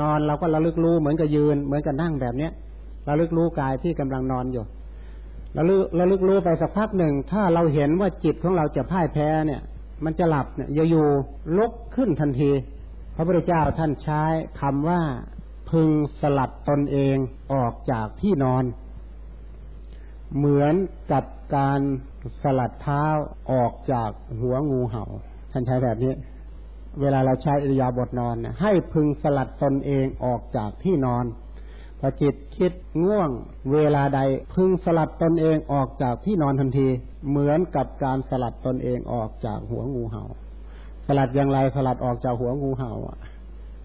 นอนเราก็ระลึกรู้เหมือนกับยืน เหมือนกับนั่งแบบเนี้ยระลึกรู้กายที่กำลังนอนอยู่ระลึกระลึกรู้ไปสักพักหนึ่ง ถ้าเราเห็นว่าจิตของเราจะพ่ายแพ้เนี่ย มันจะหลับเนี่ยอยู่ลุกขึ้นทันที พระพุทธเจ้าท่านใช้คำว่าพึงสลัดตนเองออกจากที่นอน เหมือนกับการสลัดเท้าออกจากหัวงูเห่าท่านใช้แบบนี้ เวลาเราใช้อิริยาบถนอนเนี่ยให้พึงสลัดตนเองออกจากที่นอนพอจิตคิดง่วง เวลาใดพึงสลัดตนเองออกจากที่นอนทันที เหมือนกับการสลัดตนเองออกจากหัวงูเห่า สลัดอย่างไรสลัดออกจากหัวงูเห่า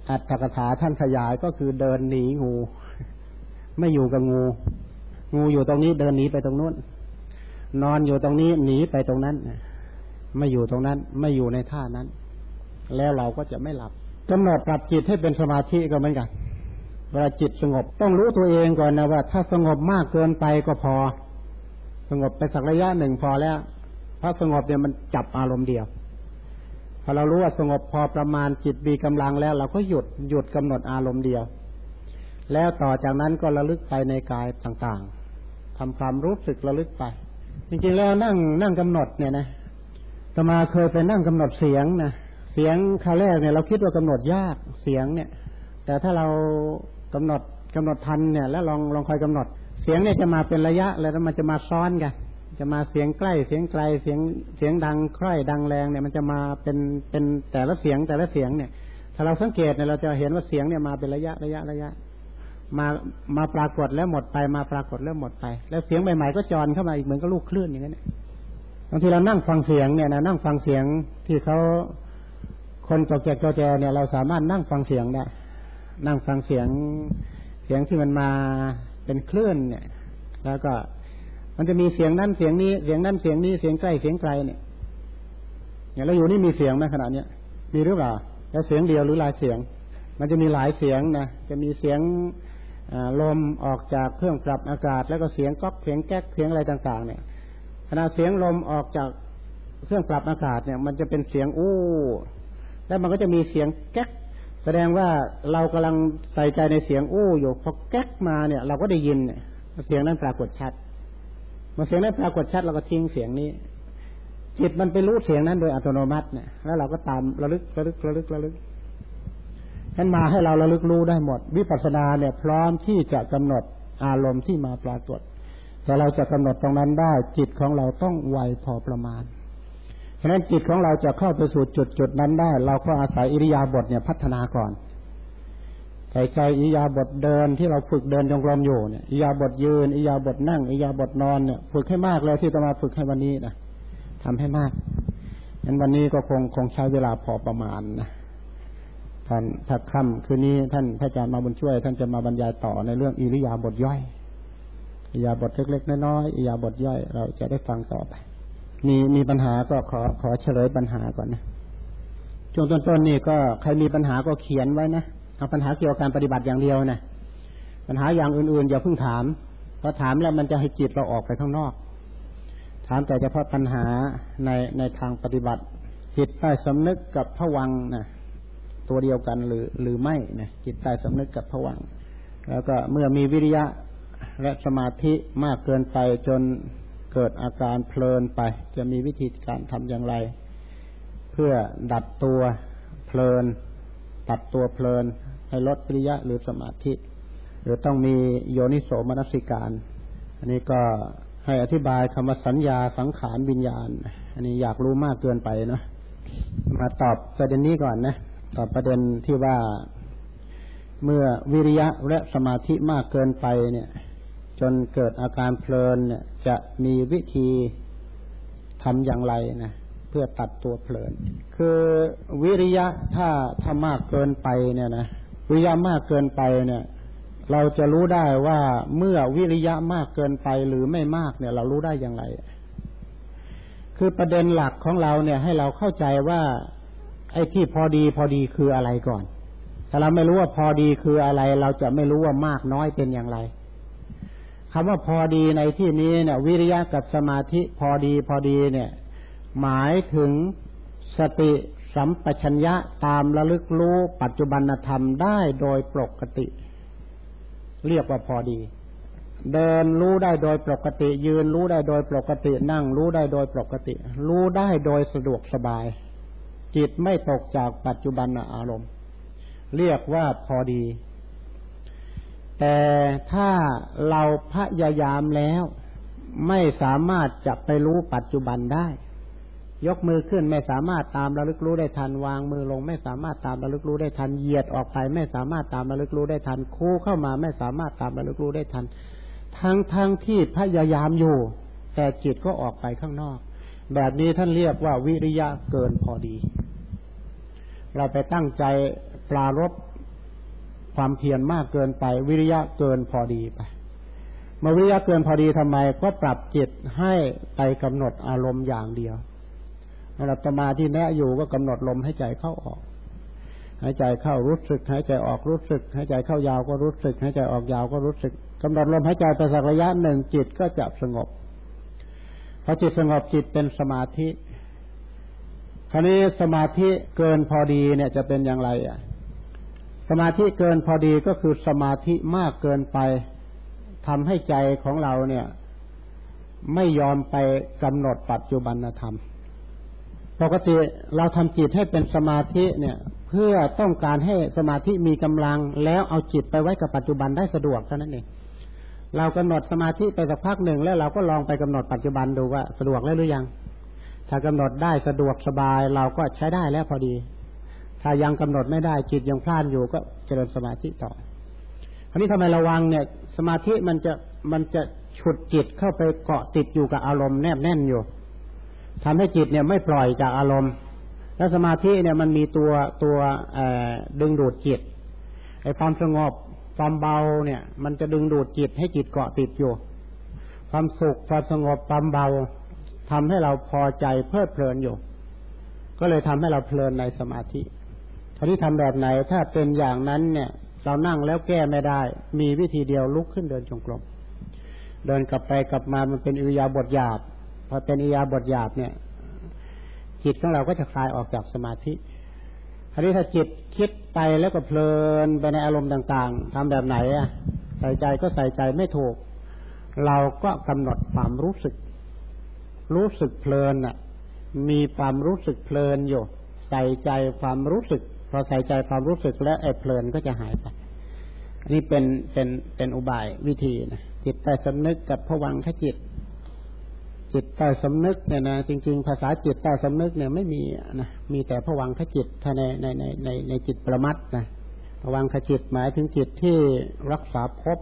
อัตถกถาท่านขยายก็คือเดินหนีงู ไม่อยู่กับงู งูอยู่ตรงนี้เดินหนีไปตรงนู้น นอนอยู่ตรงนี้หนีไปตรงนั้น ไม่อยู่ตรงนั้น ไม่อยู่ในท่านั้น แล้วเราก็จะไม่หลับกำหนดปรับจิตให้เป็นสมาธิก็เหมือนกัน เวลาจิตสงบต้องรู้ตัวเองก่อนนะว่า ถ้าสงบมากเกินไปก็พอ สงบไปสักระยะหนึ่งพอแล้วเพราะสงบเนี่ยมันจับอารมณ์เดียวพอเรารู้ว่าสงบพอประมาณจิตมีกำลังแล้ว เราก็หยุดหยุดกำหนดอารมณ์เดียว แล้วต่อจากนั้นก็ระลึกไปในกายต่างๆทำความรู้สึกระลึกไป จริงๆแล้วนั่งนั่งกำหนดเนี่ยนะตมาเคยไปนั่งกำหนดเสียงนะ เสียงคาแรกเนี่ยเราคิดว่ากำหนดยากเสียงเนี่ย แต่ถ้าเรากำหนดกำหนดทันเนี่ย แล้วลองลองคอยกำหนด เสียงเนี่ยจะมาเป็นระยะแล้วมันจะมาซ้อนกันจะมาเสียงใกล้เสียงไกลเสียงเสียงดังคร่อยดังแรงเนี่ยมันจะมาเป็นเป็นแต่ละเสียงแต่ละเสียงเนี่ย ถ้าเราสังเกตเนี่ยเราจะเห็นว่าเสียงเนี่ยมาเป็นระยะระยะระยะ มามาปรากฏแล้วหมดไปมาปรากฏแล้วหมดไป แล้วเสียงใหม่ๆก็จรเข้ามาอีกเหมือนกับลูกคลื่นอย่างนั้นบางทีเรานั่งฟังเสียงเนี่ยนะนั่งฟังเสียงที่เขา คนจอกแจกจอแจเนี่ยเราสามารถนั่งฟังเสียงได้นั่งฟังเสียงเสียงที่มันมาเป็นคลื่นเนี่ย แล้วก็มันจะมีเสียงนั่นเสียงนี้เสียงนั่นเสียงนี้เสียงใกล้เสียงไกลเนี่ยอย่างเราอยู่นี่มีเสียงไหมขณะเนี้ยมีหรือเปล่าแล้วเสียงเดียวหรือหลายเสียง มันจะมีหลายเสียงนะจะมีเสียงลมออกจากเครื่องปรับอากาศ แล้วก็เสียงก๊อกเสียงแก๊กเสียงอะไรต่าง ๆ เนี่ยขณะเสียงลมออกจากเครื่องปรับอากาศเนี่ย มันจะเป็นเสียงอู้ แล้วมันก็จะมีเสียงแก๊ก แสดงว่าเรากำลังใส่ใจในเสียงอู้อยู่พอแก๊กมาเนี่ย เราก็ได้ยินเนี่ยเสียงนั้นปรากฏชัดเมื่อเสียงนั้นปรากฏชัดเราก็ทิ้งเสียงนี้ จิตมันไปรู้เสียงนั้นโดยอัตโนมัติเนี่ยแล้วเราก็ตามระลึกระลึกระลึกระลึกนั้นมาให้เราระลึกรู้ได้หมด วิปัสสนาเนี่ย พร้อมที่จะกำหนดอารมณ์ที่มาปรากฏแต่เราจะกำหนดตรงนั้นได้ จิตของเราต้องไวพอประมาณ ฉะนั้นจิตของเราจะเข้าไปสู่จุดจุดนั้นได้ เราก็อาศัยอิริยาบถเนี่ยพัฒนาก่อนใส่ใจอิริยาบถเดินที่เราฝึกเดินจงกรมอยู่เนี่ยอิริยาบถยืนอิริยาบถนั่งอิริยาบถนอนเนี่ยฝึกให้มากเลยที่จะมาฝึกให้วันนี้นะทำให้มากงั้นวันนี้ก็คงคงใช้เวลาพอประมาณนะท่านถักค่ำคืนนี้ท่านพระอาจารย์มาบุญช่วย ท่านจะมาบรรยายต่อในเรื่องอิริยาบถย่อยอิริยาบถเล็กๆน้อยๆอิริยาบถย่อย เราจะได้ฟังต่อไป มีมีปัญหาก็ขอขอเฉลยปัญหาก่อนนะช่วงต้นๆนี่ก็ใครมีปัญหาก็เขียนไว้นะเอาปัญหาเกี่ยวกับการปฏิบัติอย่างเดียวนะปัญหาอย่างอื่นๆอย่าเพิ่งถามเพราะถามแล้วมันจะให้จิตเราออกไปข้างนอก ถามแต่เฉพาะปัญหาในในทางปฏิบัติ จิตใต้สำนึกกับผวังนะตัวเดียวกันหรือหรือไม่นะจิตใต้สำนึกกับผวัง แล้วก็เมื่อมีวิริยะและสมาธิมากเกินไปจน เกิดอาการเพลินไป จะมีวิธีการทำอย่างไร เพื่อดัดตัวเพลิน ตัดตัวเพลิน ให้ลดปริยะหรือสมาธิ หรือต้องมีโยนิโสมนสิการ อันนี้ก็ให้อธิบายคำว่าสัญญาสังขารวิญญาณ อันนี้อยากรู้มากเกินไปเนาะมาตอบประเด็นนี้ก่อนนะตอบประเด็นที่ว่าเมื่อวิริยะและสมาธิมากเกินไปเนี่ย จนเกิดอาการเพลินเนี่ยจะมีวิธีทำอย่างไรนะเพื่อตัดตัวเพลิน คือวิริยะถ้าถ้ามากเกินไปเนี่ยนะวิริยะมากเกินไปเนี่ย เราจะรู้ได้ว่าเมื่อวิริยะมากเกินไปหรือไม่มากเนี่ย เรารู้ได้อย่างไร คือประเด็นหลักของเราเนี่ย ให้เราเข้าใจว่า ไอ้ที่พอดีพอดีคืออะไรก่อน ถ้าเราไม่รู้ว่าพอดีคืออะไร เราจะไม่รู้ว่ามากน้อยเป็นอย่างไร คำว่าพอดีในที่นี้เนี่ย วิริยะกับสมาธิพอดีพอดีเนี่ย หมายถึงสติสัมปชัญญะตามระลึกรู้ปัจจุบันธรรมได้โดยปกติ เรียกว่าพอดี เดินรู้ได้โดยปกติ ยืนรู้ได้โดยปกติ นั่งรู้ได้โดยปกติ รู้ได้โดยสะดวกสบาย จิตไม่ตกจากปัจจุบันอารมณ์ เรียกว่าพอดี แต่ถ้าเราพยายามแล้ว ไม่สามารถจะไปรู้ปัจจุบันได้ ยกมือขึ้นไม่สามารถตามระลึกรู้ได้ทันวางมือลง ไม่สามารถตามระลึกรู้ได้ทันเหยียดออกไป ไม่สามารถตามระลึกรู้ได้ทันคู่เข้ามา ไม่สามารถตามระลึกรู้ได้ทัน ทั้งทั้งที่พยายามอยู่ แต่จิตก็ออกไปข้างนอก แบบนี้ท่านเรียกว่าวิริยะเกินพอดี เราไปตั้งใจปรารบ ความเพียรมากเกินไป วิริยะเกินพอดีไปมื่อวิริยะเกินพอดีทำไม ก็ปรับจิตให้ไปกำหนดอารมณ์อย่างเดียวระดับตมาที่แนะอยู่ก็กำหนดลมให้ใจเข้าออก หายใจเข้ารู้สึก หายใจออกรู้สึก หายใจเข้ายาวก็รู้สึก หายใจออกยาวก็รู้สึกกำหนดลมหายใจไปสักระยะหนึ่งจิตก็จะสงบพอจิตสงบจิตเป็นสมาธิคราวนี้สมาธิเกินพอดีเนี่ยจะเป็นอย่างไรอะ สมาธิเกินพอดีก็คือสมาธิมากเกินไปทำให้ใจของเราเนี่ย ไม่ยอมไปกำหนดปัจจุบันธรรม ปกติเราทำจิตให้เป็นสมาธิเนี่ย เพื่อต้องการให้สมาธิมีกำลัง แล้วเอาจิตไปไว้กับปัจจุบันได้สะดวกเท่านั้นเองเรากำหนดสมาธิไปสักพักหนึ่งแล้วเราก็ลองไปกำหนดปัจจุบันดูว่าสะดวกแล้วหรือยัง ถ้ากำหนดได้สะดวกสบายเราก็ใช้ได้แล้วพอดี ถ้ายังกำหนดไม่ได้จิตยังพลาดอยู่ก็เจริญสมาธิต่ออันนี้ทำไมระวังเนี่ย สมาธิมันจะมันจะฉุดจิตเข้าไปเกาะติดอยู่กับอารมณ์แนบแน่นอยู่ทำให้จิตเนี่ยไม่ปล่อยจากอารมณ์ แล้วสมาธิเนี่ยมันมีตัวตัวดึงดูดจิตไอ้ความสงบความเบาเนี่ย มันจะดึงดูดจิตให้จิตเกาะติดอยู่ ความสุขความสงบความเบาทำให้เราพอใจเพลิดเพลินอยู่ ก็เลยทำให้เราเพลินในสมาธิ ทีนี้ทำแบบไหน ถ้าเป็นอย่างนั้นเนี่ย เรานั่งแล้วแก้ไม่ได้ มีวิธีเดียวลุกขึ้นเดินจงกรมเดินกลับไปกลับมามันเป็นอิยาบถหยาบพอเป็นอิยาบทหยาบเนี่ย จิตของเราก็จะคลายออกจากสมาธิคราวนี้ถ้าจิตคิดไปแล้วก็เพลินไปในอารมณ์ต่าง ๆทำแบบไหนอะใส่ใจก็ใส่ใจไม่ถูก เราก็กำหนดความรู้สึก รู้สึกเพลินอะ มีความรู้สึกเพลินอยู่ ใส่ใจความรู้สึก พอใส่ใจความรู้สึกแล้วไอ้เพลินก็จะหายไปนนี้เป็นเป็นเป็นอุบายวิธีนะจิตแต่สำนึกกับผวังขจิต จิตใต้สำนึกเนี่ยนะจริง ๆ ภาษาจิตใต้สำนึกเนี่ยไม่มีนะมีแต่ผวังขจิตถ้าในในในในในจิตประมัดนะผวังขจิตหมายถึงจิตที่รักษาภพ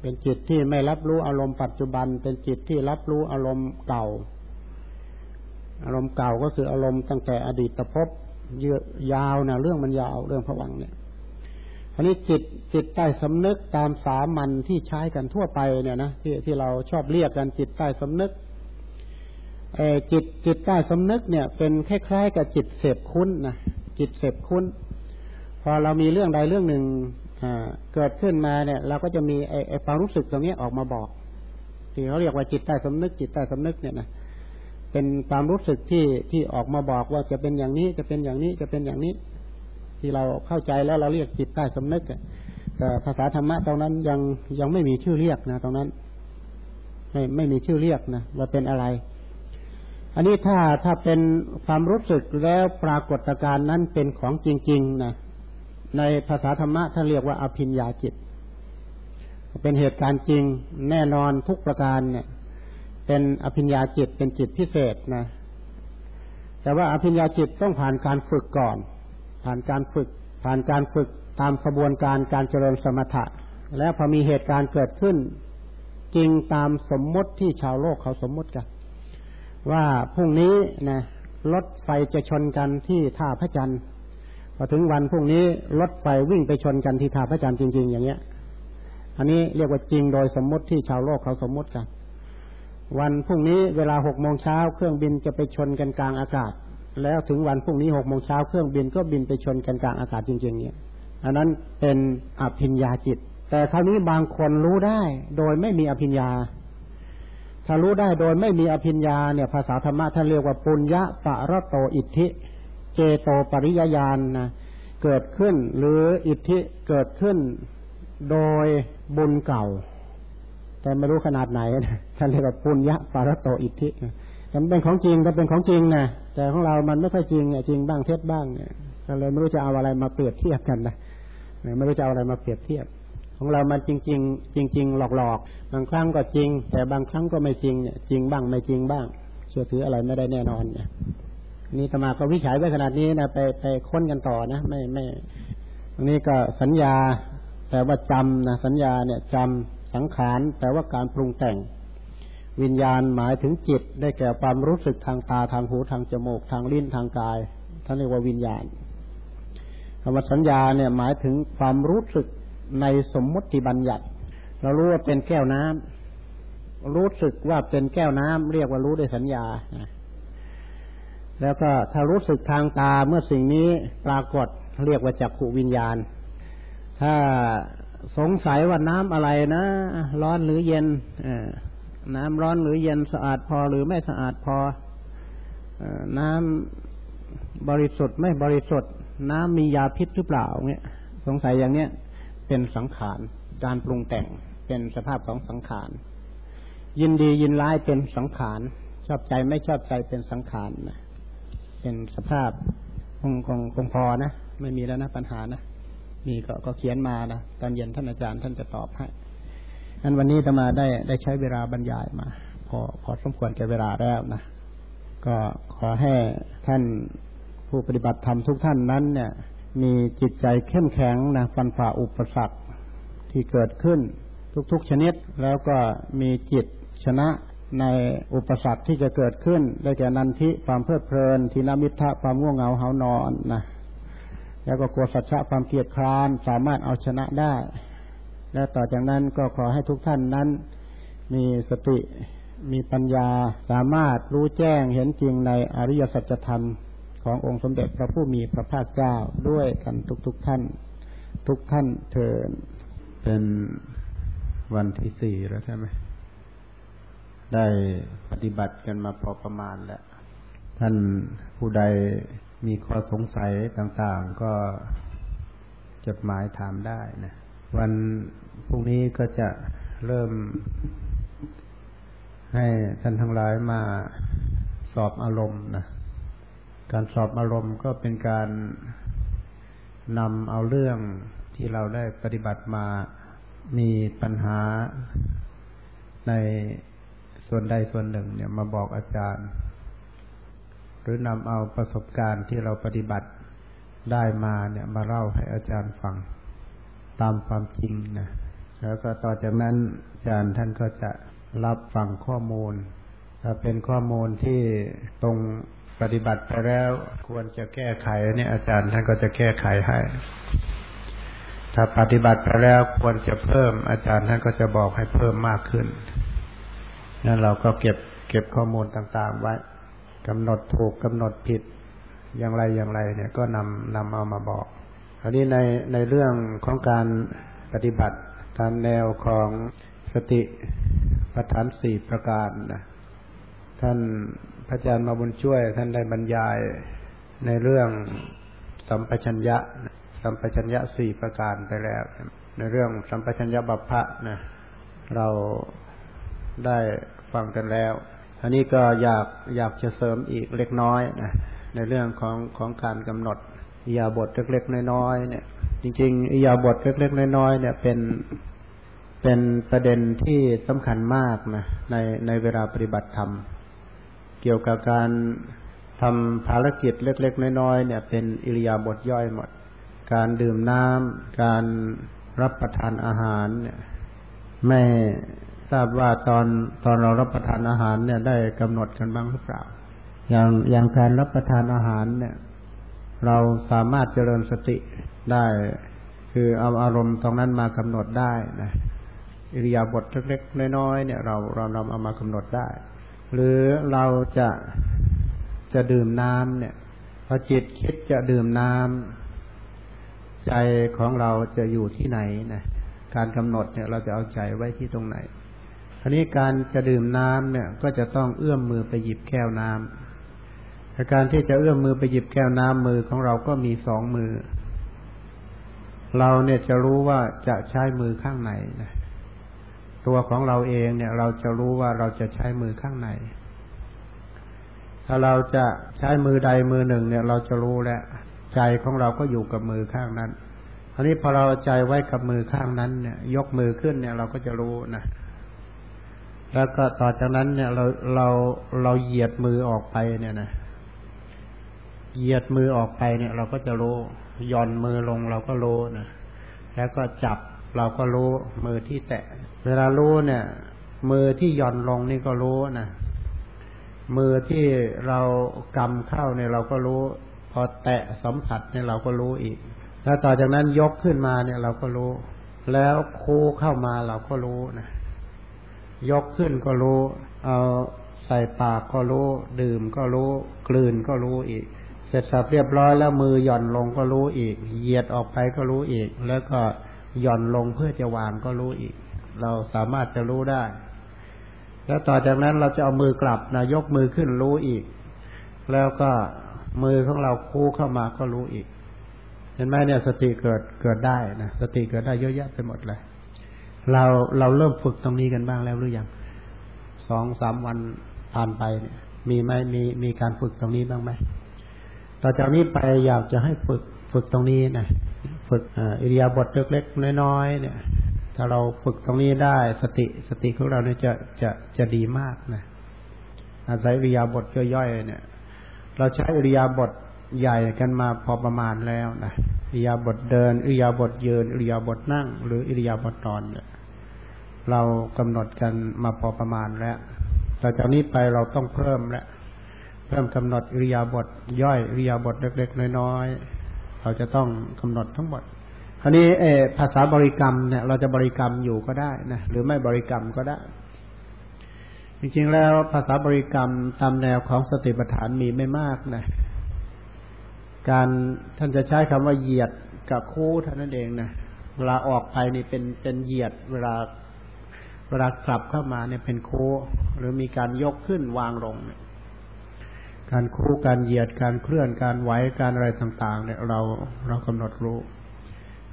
เป็นจิตที่ไม่รับรู้อารมณ์ปัจจุบัน เป็นจิตที่รับรู้อารมณ์เก่า อารมณ์เก่าก็คืออารมณ์ตั้งแต่อดีตภพ เยอะยาวนะเรื่องมันยาวเรื่องผวังเนี่ยอันนี้จิตจิตใต้สำนึกตามสามัญที่ใช้กันทั่วไปเนี่ยนะที่ที่เราชอบเรียกกันจิตใต้สำนึกจิตจิตใต้สำนึกเนี่ย เป็นคล้ายๆกับจิตเสพคุ้นนะจิตเสพคุ้น พอเรามีเรื่องใดเรื่องหนึ่งเกิดขึ้นมาเนี่ย เราก็จะมีไอ้ความรู้สึกตรงนี้ออกมาบอกที่เขาเรียกว่าจิตใต้สำนึก จิตใต้สำนึกเนี่ยนะ เป็นความรู้สึกที่ที่ออกมาบอกว่าจะเป็นอย่างนี้จะเป็นอย่างนี้จะเป็นอย่างนี้ ที่เราเข้าใจแล้วเราเรียกจิตใต้สำนึกแต่ภาษาธรรมะตรงนั้นยังยังไม่มีชื่อเรียกนะตรงนั้น ไม่ไม่มีชื่อเรียกนะว่าเป็นอะไร อันนี้ถ้าถ้าเป็นความรู้สึกแล้วปรากฏการณ์นั้นเป็นของจริงๆนะในภาษาธรรมะท่านเรียกว่าอภิญญาจิต เป็นเหตุการณ์จริงแน่นอนทุกประการเนี่ย เป็นอภิญญาจิตเป็นจิตพิเศษนะ แต่ว่าอภิญญาจิตต้องผ่านการฝึกก่อน ผ่านการฝึก ผ่านการฝึกตามกระบวนการการเจริญสมถะ แล้วพอมีเหตุการณ์เกิดขึ้น จริงตามสมมติที่ชาวโลกเขาสมมติกัน ว่าพรุ่งนี้นะรถไฟจะชนกันที่ท่าพระจันทร์พอถึงวันพรุ่งนี้รถไฟวิ่งไปชนกันที่ท่าพระจันทร์จริง ๆ อย่างเงี้ย อันนี้เรียกว่าจริงโดยสมมติที่ชาวโลกเขาสมมติกัน วันพรุ่งนี้เวลาหกโมงเช้าเครื่องบินจะไปชนกันกลางอากาศ แล้วถึงวันพรุ่งนี้หกโมงเช้าเครื่องบินก็บินไปชนกันกลางอากาศจริง ๆ เนี่ย อันนั้นเป็นอภิญญาจิต แต่คราวนี้บางคนรู้ได้โดยไม่มีอภิญญา ถ้ารู้ได้โดยไม่มีอภิญญาเนี่ย ภาษาธรรมะท่านเรียกว่าปุญญะปะระโตอิทธิ เจโตปริยญาณนะเกิดขึ้นหรืออิทธิเกิดขึ้นโดยบุญเก่า แต่ไม่รู้ขนาดไหนท่านเรียกว่าปุญญะปารโตอิทธิแต่เป็นของจริงก็เป็นของจริงนะแต่ของเรามันไม่ค่อยจริงจริงบ้างเท็จบ้างเนี่ยก็เลยไม่รู้จะเอาอะไรมาเปรียบเทียบกันนะไม่รู้จะเอาอะไรมาเปรียบเทียบ ของเรามันจริงจริงจริงจริงหลอกหลอกบางครั้งก็จริง แต่บางครั้งก็ไม่จริงเนี่ยจริงบ้างไม่จริงบ้างเชื่อถืออะไรไม่ได้แน่นอนเนี่ยนี่ตมาก็วิจัยไว้ขนาดนี้นะไปไปค้นกันต่อนะไม่ไม่ตรงนี้ก็สัญญาแปลว่าจำนะสัญญาเนี่ยจำ สังขารแปลว่าการปรุงแต่ง วิญญาณหมายถึงจิต ได้แก่ความรู้สึกทางตาทางหูทางจมูกทางลิ้นทางกายท่านเรียกว่าวิญญาณคำว่าสัญญาเนี่ยหมายถึงความรู้สึกในสมมติบัญญัติ เรารู้ว่าเป็นแก้วน้ำรู้สึกว่าเป็นแก้วน้ำเรียกว่ารู้ด้วยสัญญา แล้วก็ถ้ารู้สึกทางตาเมื่อสิ่งนี้ปรากฏเรียกว่าจักขุวิญญาณ ถ้า สงสัยว่าน้ำอะไรนะ ร้อนหรือเย็นน้ำร้อนหรือเย็นสะอาดพอหรือไม่สะอาดพอน้ำบริสุทธิ์ไม่บริสุทธิ์ น้ำมียาพิษหรือเปล่าเนี่ยสงสัยอย่างเนี้ยเป็นสังขารการปรุงแต่งเป็นสภาพของสังขารยินดียินร้ายเป็นสังขารชอบใจไม่ชอบใจเป็นสังขารนะเป็นสภาพคงคงคงพอนะ ไม่มีแล้วนะปัญหานะ มีก็ก็เขียนมานะตอนเย็นท่านอาจารย์ท่านจะตอบให้งั้นวันนี้จะมาได้ได้ใช้เวลาบรรยายมา พอพอสมควรแก่เวลาแล้วนะก็ขอให้ท่านผู้ปฏิบัติธรรมทุกท่านนั้น เนี่ย มีจิตใจเข้มแข็งนะฟันฝ่าอุปสรรคที่เกิดขึ้นทุกๆชนิด แล้วก็มีจิตชนะในอุปสรรคที่จะเกิดขึ้น ได้แก่นันทิความเพลิดเพลินทีนามิทะความง่วงเหงาเหานอนนะ แล้วก็กลัวสัจฉะความเกียดคร้านสามารถเอาชนะได้ และต่อจากนั้นก็ขอให้ทุกท่านนั้น มีสติมีปัญญาสามารถรู้แจ้งเห็นจริงในอริยสัจธรรมขององค์สมเด็จพระผู้มีพระภาคเจ้าด้วยกันทุกๆทท่าน ทุกท่านเถิดเป็นวันที่สี่แล้วใช่ไหมได้ปฏิบัติกันมาพอประมาณแล้ว ท่านผู้ใด มีข้อสงสัยต่างๆ ก็จดหมายถามได้นะ วันพรุ่งนี้ก็จะเริ่ม ให้ท่านทั้งหลายมาสอบอารมณ์นะการสอบอารมณ์ก็เป็นการนำเอาเรื่องที่เราได้ปฏิบัติมามีปัญหาในส่วนใดส่วนหนึ่ง เนี่ยมาบอกอาจารย์ หรือนำเอาประสบการณ์ที่เราปฏิบัติได้มาเนี่ยมาเล่าให้อาจารย์ฟังตามความจริงนะแล้วก็ต่อจากนั้นอาจารย์ท่านก็จะรับฟังข้อมูลถ้าเป็นข้อมูลที่ตรงปฏิบัติไปแล้วควรจะแก้ไขเนี่ยอาจารย์ท่านก็จะแก้ไขให้ ถ้าปฏิบัติไปแล้วควรจะเพิ่ม อาจารย์ท่านก็จะบอกให้เพิ่มมากขึ้นนั่นเราก็เก็บเก็บข้อมูลต่างๆไว้ กำหนดถูกกำหนดผิดอย่างไรอย่างไร เนี่ยก็นำนำเอามาบอกอันนี้ในในเรื่องของการปฏิบัติตามแนวของสติปัฏฐานสี่ประการนะท่านพระอาจารย์มาบุญช่วย ท่านได้บรรยายในเรื่องสัมปชัญญะ สัมปชัญญะสี่ประการไปแล้ว ในเรื่องสัมปชัญญะบัพพะนะเราได้ฟังกันแล้ว อันนี้ก็อยากอยากจะเสริมอีกเล็กน้อยนะในเรื่องของของการกำหนดอิยาบทเล็กๆน้อยๆเนี่ย จริงๆอิยาบทเล็กๆน้อยๆเนี่ยเป็นเป็นประเด็นที่สำคัญมากนะในในเวลาปฏิบัติธรรม เกี่ยวกับการทำภารกิจเล็ก ๆ น้อยๆเนี่ย เป็นอิริยาบถย่อยหมด การดื่มน้ำการรับประทานอาหารเนี่ย ไม่ ราบว่าตอนตอนเรารับประทานอาหารเนี่ย ได้กำหนดกันบ้างหรือเปล่า อย่างอย่างการรับประทานอาหารเนี่ย เราสามารถเจริญสติได้ คือเอาอารมณ์ตรงนั้นมากำหนดได้นะอิริยาบถเล็กๆน้อยๆเนี่ย เราเรานำเอามากำหนดได้ หรือเราจะจะดื่มน้ำเนี่ยพอจิตคิดจะดื่มน้ำใจของเราจะอยู่ที่ไหนนะการกำหนดเนี่ย เราจะเอาใจไว้ที่ตรงไหน ทีนี้การจะดื่มน้ำเนี่ย ก็จะต้องเอื้อมมือไปหยิบแก้วน้ำการที่จะเอื้อมมือไปหยิบแก้วน้ำมือของเราก็มีสองมือ เราเนี่ยจะรู้ว่าจะใช้มือข้างไหนนะตัวของเราเองเนี่ย เราจะรู้ว่าเราจะใช้มือข้างไหน ถ้าเราจะใช้มือใดมือหนึ่ง เนี่ย เราจะรู้แล้วใจของเราก็อยู่กับมือข้างนั้นอันนี้พอเราใจไว้กับมือข้างนั้นเนี่ย ยกมือขึ้นเนี่ย เราก็จะรู้นะ แล้วก็ต่อจากนั้นเนี่ยเราเราเราเหยียดมือออกไปเนี่ยนะเหยียดมือออกไปเนี่ย เราก็จะรู้ย่อนมือลงเราก็รู้นะแล้วก็จับเราก็รู้มือที่แตะ เวลารู้เนี่ย มือที่ย่อนลงนี่ก็รู้นะมือที่เรากำเข้าเนี่ยเราก็รู้ พอแตะสัมผัสเนี่ยเราก็รู้อีก แล้วต่อจากนั้นยกขึ้นมาเนี่ยเราก็รู้ แล้วคูเข้ามาเราก็รู้นะ ยกขึ้นก็รู้ เอาใส่ปากก็รู้ ดื่มก็รู้ กลืนก็รู้อีก เสร็จสับเรียบร้อยแล้วมือหย่อนลงก็รู้อีก เหยียดออกไปก็รู้อีก แล้วก็หย่อนลงเพื่อจะวางก็รู้อีก เราสามารถจะรู้ได้ แล้วต่อจากนั้นเราจะเอามือกลับนะยกมือขึ้นรู้อีก แล้วก็มือของเราคู่เข้ามาก็รู้อีก เห็นไหมเนี่ยสติเกิดเกิดได้นะสติเกิดได้เยอะแยะไปหมดเลย เราเราเริ่มฝึกตรงนี้กันบ้างแล้วหรือยังสองสามวันผ่านไปเนี่ย มีไหมมีมีการฝึกตรงนี้บ้างไหมต่อจากนี้ไปอยากจะให้ฝึกฝึกตรงนี้นะฝึกอิริยาบถเล็กๆน้อยๆเนี่ย ถ้าเราฝึกตรงนี้ได้สติสติของเราเนี่ยจะจะจะดีมากนะอาศัยอิริยาบถย่อยๆเนี่ย เราใช้อิริยาบถใหญ่กันมาพอประมาณแล้วนะอิริยาบถเดินอิริยาบถยืนอิริยาบถนั่ง หรืออิริยาบถนอนเนี่ย เรากำหนดกันมาพอประมาณแล้วแต่จากนี้ไปเราต้องเพิ่มแล้วเพิ่มกำหนดอิริยาบถย่อยอิริยาบถเล็กๆน้อยๆเราจะต้องกำหนดทั้งหมดคราวนี้เอภาษาบริกรรมเนี่ย เราจะบริกรรมอยู่ก็ได้นะหรือไม่บริกรรมก็ได้ จริงๆแล้วภาษาบริกรรมตามแนวของสติปัฏฐานมีไม่มากนะการท่านจะใช้คำว่าเหยียดกับคู่เท่านั้นเองนะเวลาออกไปนี่เป็นเป็นเหยียดเวลา เวลากลับเข้ามาเนี่ยเป็นโค้หรือมีการยกขึ้นวางลงเนี่ยการคู่การเหยียดการเคลื่อนการไหวการอะไรต่าง ๆ เนี่ย เราเรากำหนดรู้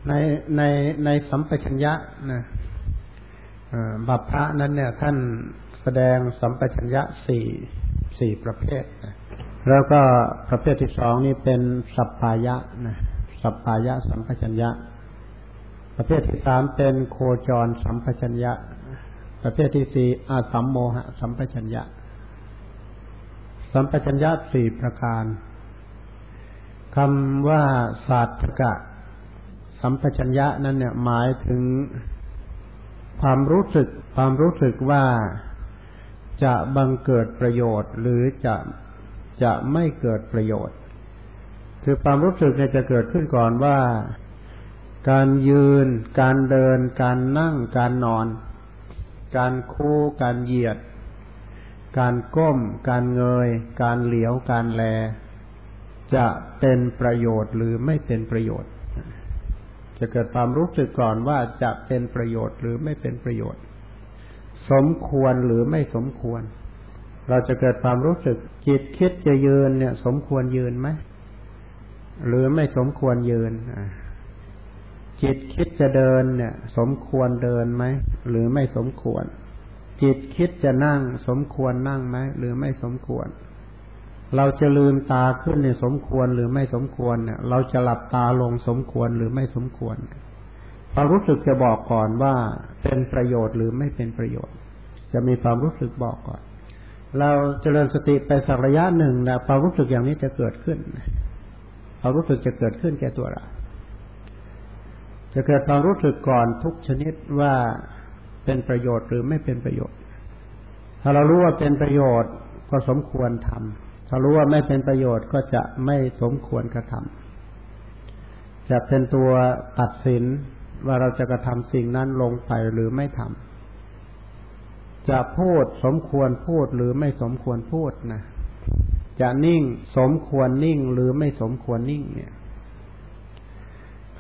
ในในในสัมปชัญญะนะบัพพระนั้นเนี่ย ท่านแสดงสัมปชัญญะสี่สี่ประเภทนะแล้วก็ประเภทที่สองนี่เป็นสัพพายะนะสัพพายะสัมปชัญญะ ประเภทที่สามเป็นโคจรสัมปชัญญะ ประเภทที่สี่อาสัมโมหะ สัมปชัญญะ สัมปชัญญะสี่ประการคำว่าศาสตกะ สัมปชัญญะนั้นเนี่ยหมายถึงความรู้สึก ความรู้สึกว่าจะบังเกิดประโยชน์ หรือจะจะไม่เกิดประโยชน์ คือความรู้สึกเนี่ยจะเกิดขึ้นก่อนว่า การยืน การเดิน การนั่ง การนอน การคู่การเหยียด การก้ม การเงย การเหลียว การแล จะเป็นประโยชน์หรือไม่เป็นประโยชน์ จะเกิดความรู้สึกก่อนว่าจะเป็นประโยชน์หรือไม่เป็นประโยชน์ สมควรหรือไม่สมควร เราจะเกิดความรู้สึกจิตคิดจะยืนเนี่ย สมควรยืนไหมหรือไม่สมควรยืน จิตคิดจะเดินเนี่ย สมควรเดินไหมหรือไม่สมควร จิตคิดจะนั่ง สมควรนั่งไหมหรือไม่สมควร เราจะลืมตาขึ้นเนี่ยสมควรหรือไม่สมควรเนี่ย เราจะหลับตาลงสมควรหรือไม่สมควรความรู้สึกจะบอกก่อนว่าเป็นประโยชน์หรือไม่เป็นประโยชน์ จะมีความรู้สึกบอกก่อน เราจเจริญสติไปสักระยะหนึ่งนะความรู้สึกอย่างนี้จะเกิดขึ้นความรู้สึกจะเกิดขึ้นแก่ตัวเรา จะเกิดความรู้สึกก่อนทุกชนิดว่าเป็นประโยชน์หรือไม่เป็นประโยชน์ ถ้าเรารู้ว่าเป็นประโยชน์ก็สมควรทำถ้ารู้ว่าไม่เป็นประโยชน์ก็จะไม่สมควรกระทำจะเป็นตัวตัดสินว่าเราจะกระทำสิ่งนั้นลงไปหรือไม่ทำจะพูดสมควรพูดหรือไม่สมควรพูดนะ จะนิ่งสมควรนิ่งหรือไม่สมควรนิ่งเนี่ย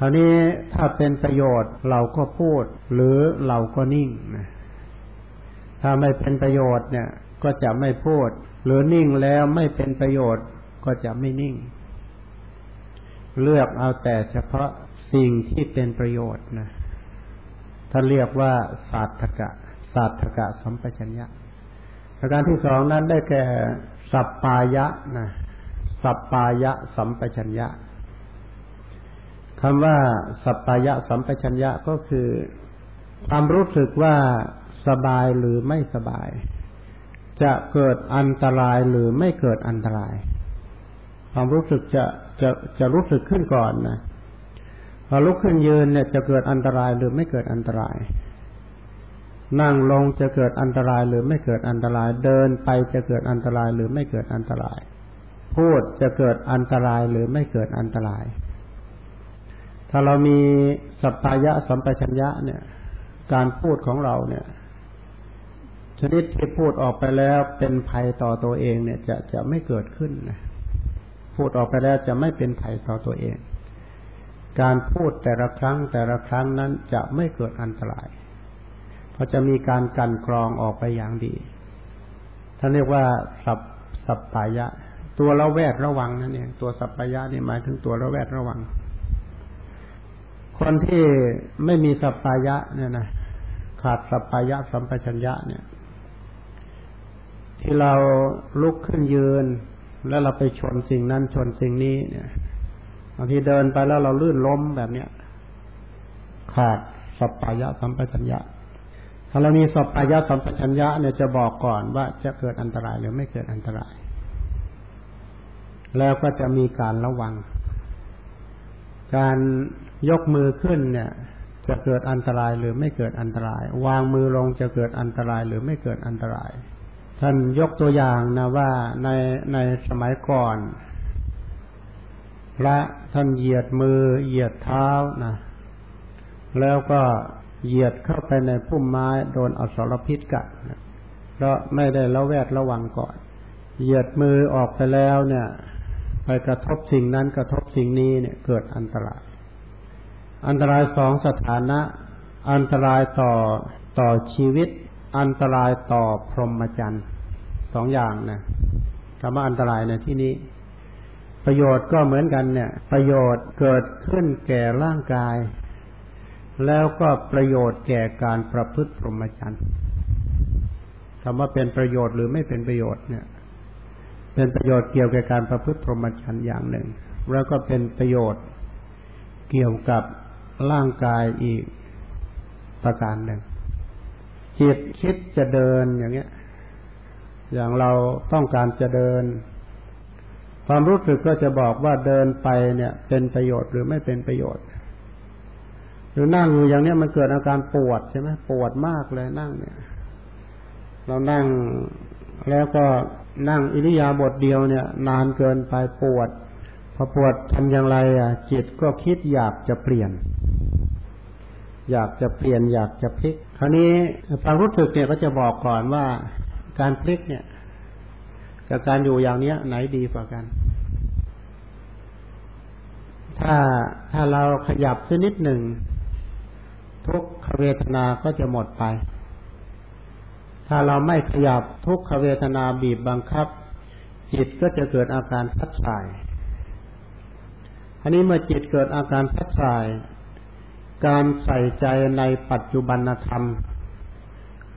ราวนี้ถ้าเป็นประโยชน์เราก็พูด หรือเราก็นิ่งนะถ้าไม่เป็นประโยชน์เนี่ย ก็จะไม่พูด หรือนิ่งแล้วไม่เป็นประโยชน์ก็จะไม่นิ่ง เลือกเอาแต่เฉพาะสิ่งที่เป็นประโยชน์นะท่านเรียกว่าศาสตกะศาสตกะสัมปชัญญะประการที่สองนั้นได้แก่สัปปายะนะสัปปายะสัมปชัญญะ คำว่าสัปปายะสัมปชัญญะก็คือ ความรู้สึกว่าสบายหรือไม่สบาย จะเกิดอันตรายหรือไม่เกิดอันตราย ความรู้สึกจะจะจะรู้สึกขึ้นก่อนนะพอลุกขึ้นยืนเนี่ยจะเกิดอันตรายหรือไม่เกิดอันตราย นั่งลงจะเกิดอันตรายหรือไม่เกิดอันตราย เดินไปจะเกิดอันตรายหรือไม่เกิดอันตราย พูดจะเกิดอันตรายหรือไม่เกิดอันตราย ถ้าเรามีสัพพายะสัมปชัญญะเนี่ย การพูดของเราเนี่ย ชนิดที่พูดออกไปแล้วเป็นภัยต่อตัวเองเนี่ย จะจะไม่เกิดขึ้นนะพูดออกไปแล้วจะไม่เป็นภัยต่อตัวเอง การพูดแต่ละครั้งแต่ละครั้งนั้นจะไม่เกิดอันตราย เพราะจะมีการกันกรองออกไปอย่างดีท่านเรียกว่าสับสัปปายะ ตัวระแวดระวังนั่นเองตัวสัปปายะนี่หมายถึงตัวระแวดระวัง คนที่ไม่มีสัปปายะ เนี่ยนะขาดสัปปายะสัมปชัญญะเนี่ย ที่เราลุกขึ้นยืน แล้วเราไปชนสิ่งนั้นชนสิ่งนี้ เนี่ยบางทีเดินไปแล้วเราลื่นล้มแบบเนี้ย ขาดสัพพายะสัมปชัญญะถ้าเรามีสัพพายะสัมปชัญญะเนี่ยจะบอกก่อนว่าจะเกิดอันตรายหรือไม่เกิดอันตราย แล้วก็จะมีการระวัง การ ยกมือขึ้นเนี่ย จะเกิดอันตรายหรือไม่เกิดอันตราย วางมือลงจะเกิดอันตรายหรือไม่เกิดอันตราย ท่านยกตัวอย่างนะว่าในในสมัยก่อนพระท่านเหยียดมือเหยียดเท้านะแล้วก็เหยียดเข้าไปในพุ่มไม้โดนอสรพิษกัดนะเพราะไม่ได้ระแวดระวังก่อน เหยียดมือออกไปแล้วเนี่ย ไปกระทบสิ่งนั้นกระทบสิ่งนี้เนี่ยเกิดอันตราย อันตรายสองสถานะ อันตรายต่อต่อชีวิต อันตรายต่อพรหมจรรย์สองอย่างนะคำว่าอันตรายในที่นี้ ประโยชน์ก็เหมือนกันเนี่ย ประโยชน์เกิดขึ้นแก่ร่างกาย แล้วก็ประโยชน์แก่การประพฤติพรหมจรรย์คำว่าเป็นประโยชน์หรือไม่เป็นประโยชน์เนี่ย เป็นประโยชน์เกี่ยวกับการประพฤติพรหมจรรย์อย่างหนึ่ง แล้วก็เป็นประโยชน์เกี่ยวกับ ร่างกายอีกประการหนึ่ง จิตคิดจะเดินอย่างเงี้ย อย่างเราต้องการจะเดิน ความรู้สึกก็จะบอกว่าเดินไปเนี่ย เป็นประโยชน์หรือไม่เป็นประโยชน์ หรือนั่งอยู่อย่างเนี้ยมันเกิดอาการปวดใช่ไหมปวดมากเลยนั่งเนี่ย เรานั่งแล้วก็นั่งอิริยาบถเดียวเนี่ย นานเกินไปปวด พอปวดทำอย่างไรอะ จิตก็คิดอยากจะเปลี่ยน อยากจะเปลี่ยนอยากจะพลิก คราวนี้ความรู้สึกเนี่ยก็จะบอกก่อนว่าการพลิกเนี่ยกับการอยู่อย่างเนี้ย ไหนดีกว่ากัน ถ้าถ้าเราขยับสักนิดหนึ่งทุกขเวทนาก็จะหมดไป ถ้าเราไม่ขยับทุกขเวทนาบีบบังคับ จิตก็จะเกิดอาการซัดสาย อันนี้เมื่อจิตเกิดอาการซัดสาย การใส่ใจในปัจจุบันธรรม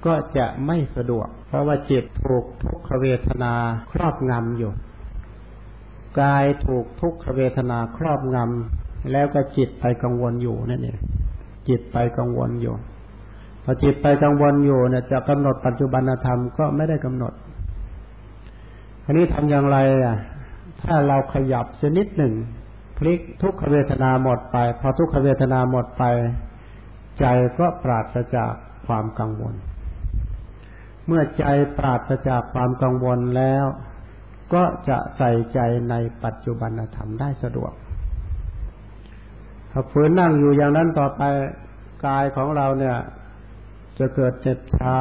ก็จะไม่สะดวก เพราะว่าจิตถูกทุกขเวทนาครอบงำอยู่ กายถูกทุกขเวทนาครอบงำแล้วก็จิตไปกังวลอยู่นั่นเองจิตไปกังวลอยู่พอจิตไปกังวลอยู่เนี่ยจะกำหนดปัจจุบันธรรมก็ไม่ได้กำหนดทีนี้ทำอย่างไรอะ ถ้าเราขยับชนิดหนึ่ง พลิกทุกขเวทนาหมดไป พอทุกขเวทนาหมดไป ใจก็ปราศจากความกังวล เมื่อใจปราศจากความกังวลแล้ว ก็จะใส่ใจในปัจจุบันธรรมได้สะดวกถ้าฝืนนั่งอยู่อย่างนั้นต่อไปกายของเราเนี่ย จะเกิดเจ็บชา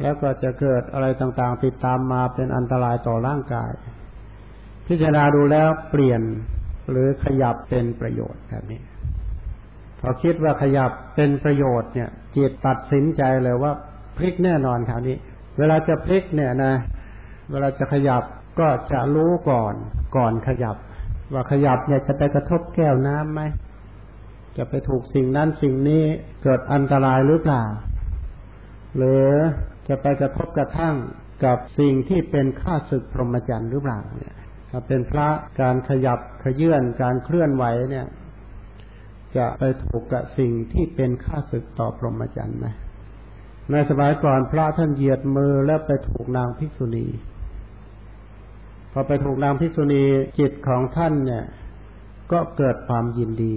แล้วก็จะเกิดอะไรต่างๆ ติดตามมาเป็นอันตรายต่อร่างกาย พิจารณาดูแล้วเปลี่ยน หรือขยับเป็นประโยชน์แบบนี้พอคิดว่าขยับเป็นประโยชน์เนี่ย จิตตัดสินใจเลยว่าพลิกแน่นอนคราวนี้ เวลาจะพลิกเนี่ยนะ เวลาจะขยับก็จะรู้ก่อนก่อนขยับ ว่าขยับเนี่ยจะไปกระทบแก้วน้ำไหมจะไปถูกสิ่งนั้นสิ่งนี้เกิดอันตรายหรือเปล่า หรือจะไปกระทบกระทั่งกับสิ่งที่เป็นข้าศึกพรหมจรรย์หรือเปล่าเนี่ย ถ้าเป็นพระการขยับขยื่นการเคลื่อนไหวเนี่ย จะไปถูกกับสิ่งที่เป็นข้าศึกต่อพรหมจรรย์ไหมในสมัยก่อนพระท่านเหยียดมือแล้วไปถูกนางภิกษุณี พอไปถูกนางภิกษุณีจิตของท่านเนี่ย ก็เกิดความยินดี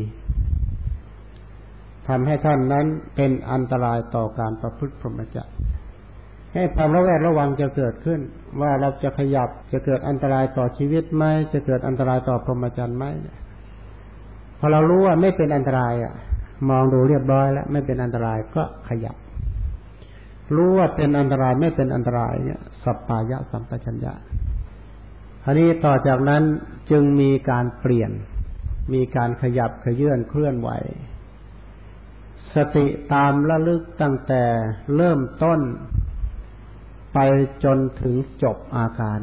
ทำให้ท่านนั้นเป็นอันตรายต่อการประพฤติพรหมจรรย์ ให้ความระแวดระวังจะเกิดขึ้น ว่าเราจะขยับจะเกิดอันตรายต่อชีวิตไหมจะเกิดอันตรายต่อพรหมจรรย์ไหมพอเรารู้ว่าไม่เป็นอันตรายอะ มองดูเรียบร้อยแล้ว ไม่เป็นอันตรายก็ขยับ รู้ว่าเป็นอันตรายไม่เป็นอันตรายเนี่ยสัปปายะสัมปชัญญะอันนี้ต่อจากนั้นจึงมีการเปลี่ยน มีการขยับขยื่นเคลื่อนไหว สติตามระลึกตั้งแต่เริ่มต้น ไปจนถึงจบอาการ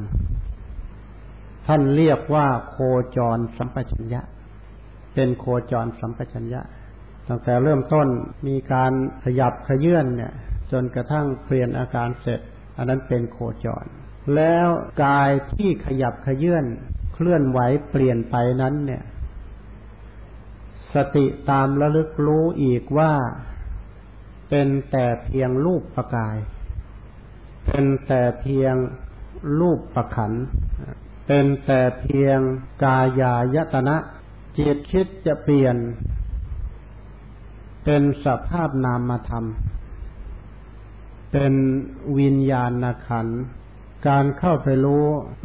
ท่านเรียกว่าโคจรสัมปชัญญะ เป็นโคจรสัมปชัญญะ ตั้งแต่เริ่มต้นมีการขยับขยื่นเนี่ย จนกระทั่งเปลี่ยนอาการเสร็จ อันนั้นเป็นโคจร แล้วกายที่ขยับขยื่นเคลื่อนไหวเปลี่ยนไปนั้นเนี่ย สติตามระลึกรู้อีกว่าเป็นแต่เพียงรูปประกาย เป็นแต่เพียงรูปประขัน เป็นแต่เพียงกายายตนะจิตคิดจะเปลี่ยน เป็นสภาพนามธรรมเป็นวิญญาณขัน การเข้าไปรู้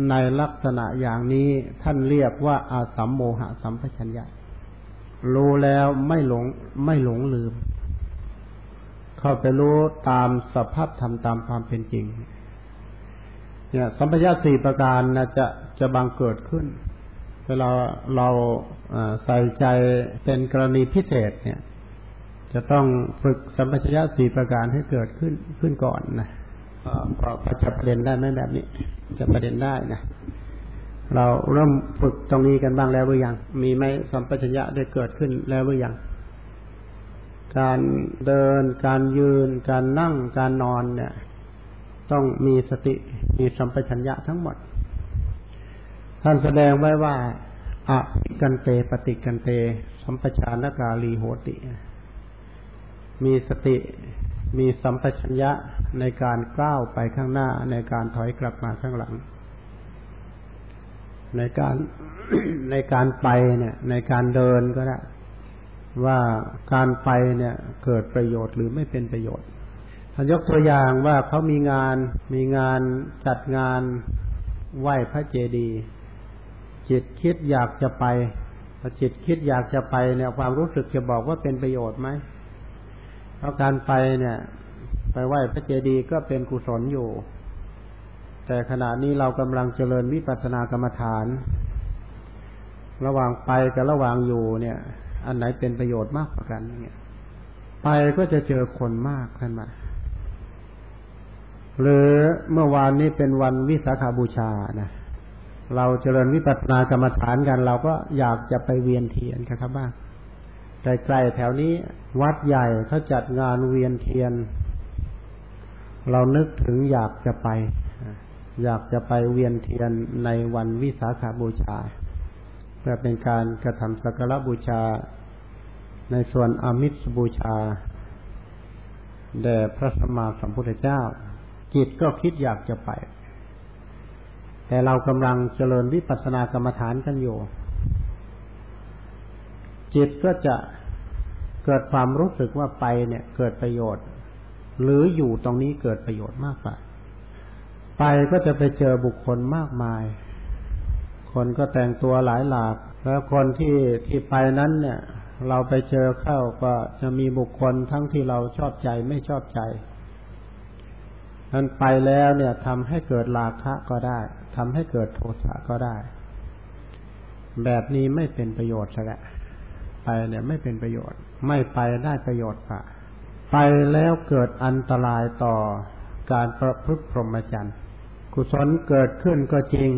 ในลักษณะอย่างนี้ท่านเรียกว่าอาสัมโมหะสัมปชัญญะ รู้แล้วไม่หลงไม่หลงลืม เข้าไปรู้ตามสภาพธรรมตามความเป็นจริง เนี่ย สัมปชัญญะสี่ประการนะจะจะบังเกิดขึ้นเวลาเราใส่ใจเป็นกรณีพิเศษ เนี่ย จะต้องฝึกสัมปชัญญะสี่ประการให้เกิดขึ้นขึ้นก่อนนะพอจะประเด็นได้ไหมแบบนี้ จะประเด็นได้นะเราเริ่มฝึกตรงนี้กันบ้างแล้วหรือยัง มีไหมสัมปชัญญะได้เกิดขึ้นแล้วหรือยัง การเดิน การยืน การนั่ง การนอนเนี่ย ต้องมีสติ มีสัมปชัญญะทั้งหมด ท่านแสดงไว้ว่าอะกันเตปฏิกันเต สัมปชานกาลีโหติ มีสติ มีสัมปชัญญะในการก้าวไปข้างหน้า ในการถอยกลับมาข้างหลัง ในการในการไปเนี่ย ในการเดินก็ได้ ว่าการไปเนี่ยเกิดประโยชน์หรือไม่เป็นประโยชน์ท่านยกตัวอย่างว่าเขามีงานมีงานจัดงานไหว้พระเจดีย์จิตคิดอยากจะไปพอจิตคิดอยากจะไปเนี่ย ความรู้สึกจะบอกว่าเป็นประโยชน์ไหมเพราะการไปเนี่ย ไปไหว้พระเจดีย์ก็เป็นกุศลอยู่ แต่ขณะนี้เรากำลังเจริญวิปัสสนากรรมฐาน ระหว่างไปกับระหว่างอยู่เนี่ย อันไหนเป็นประโยชน์มากกว่ากันเนี่ยไปก็จะเจอคนมากขึ้นมาหรือเมื่อวานนี้เป็นวันวิสาขาบูชานะเราเจริญวิปัสสนากรรมฐานกัน เราก็อยากจะไปเวียนเทียนกันครับบ้างใกลๆแถวนี้วัดใหญ่เขาจัดงานเวียนเทียน เรานึกถึงอยากจะไป อยากจะไปเวียนเทียนในวันวิสาขาบูชา เพื่อเป็นการกระทำสักการบูชา ในส่วนอมิสบูชา แด่พระสมมาสัมพุทธเจ้า จิตก็คิดอยากจะไป แต่เรากำลังเจริญวิปัสสนากรรมฐานกันอยู่ จิตก็จะเกิดความรู้สึกว่าไปเนี่ยเกิดประโยชน์ หรืออยู่ตรงนี้เกิดประโยชน์มากกว่าไปก็จะไปเจอบุคคลมากมาย คนก็แต่งตัวหลายหลาก แล้วคนที่ที่ไปนั้นเนี่ย เราไปเจอเข้าก็จะมีบุคคลทั้งที่เราชอบใจไม่ชอบใจนั้นไปแล้วเนี่ยทำให้เกิดราคะก็ได้ทำให้เกิดโทสะก็ได้ แบบนี้ไม่เป็นประโยชน์ละไปเนี่ยไม่เป็นประโยชน์ ไม่ไปได้ประโยชน์ปะไปแล้วเกิดอันตรายต่อการประพฤติพรหมจรรย์กุศลเกิดขึ้นก็จริง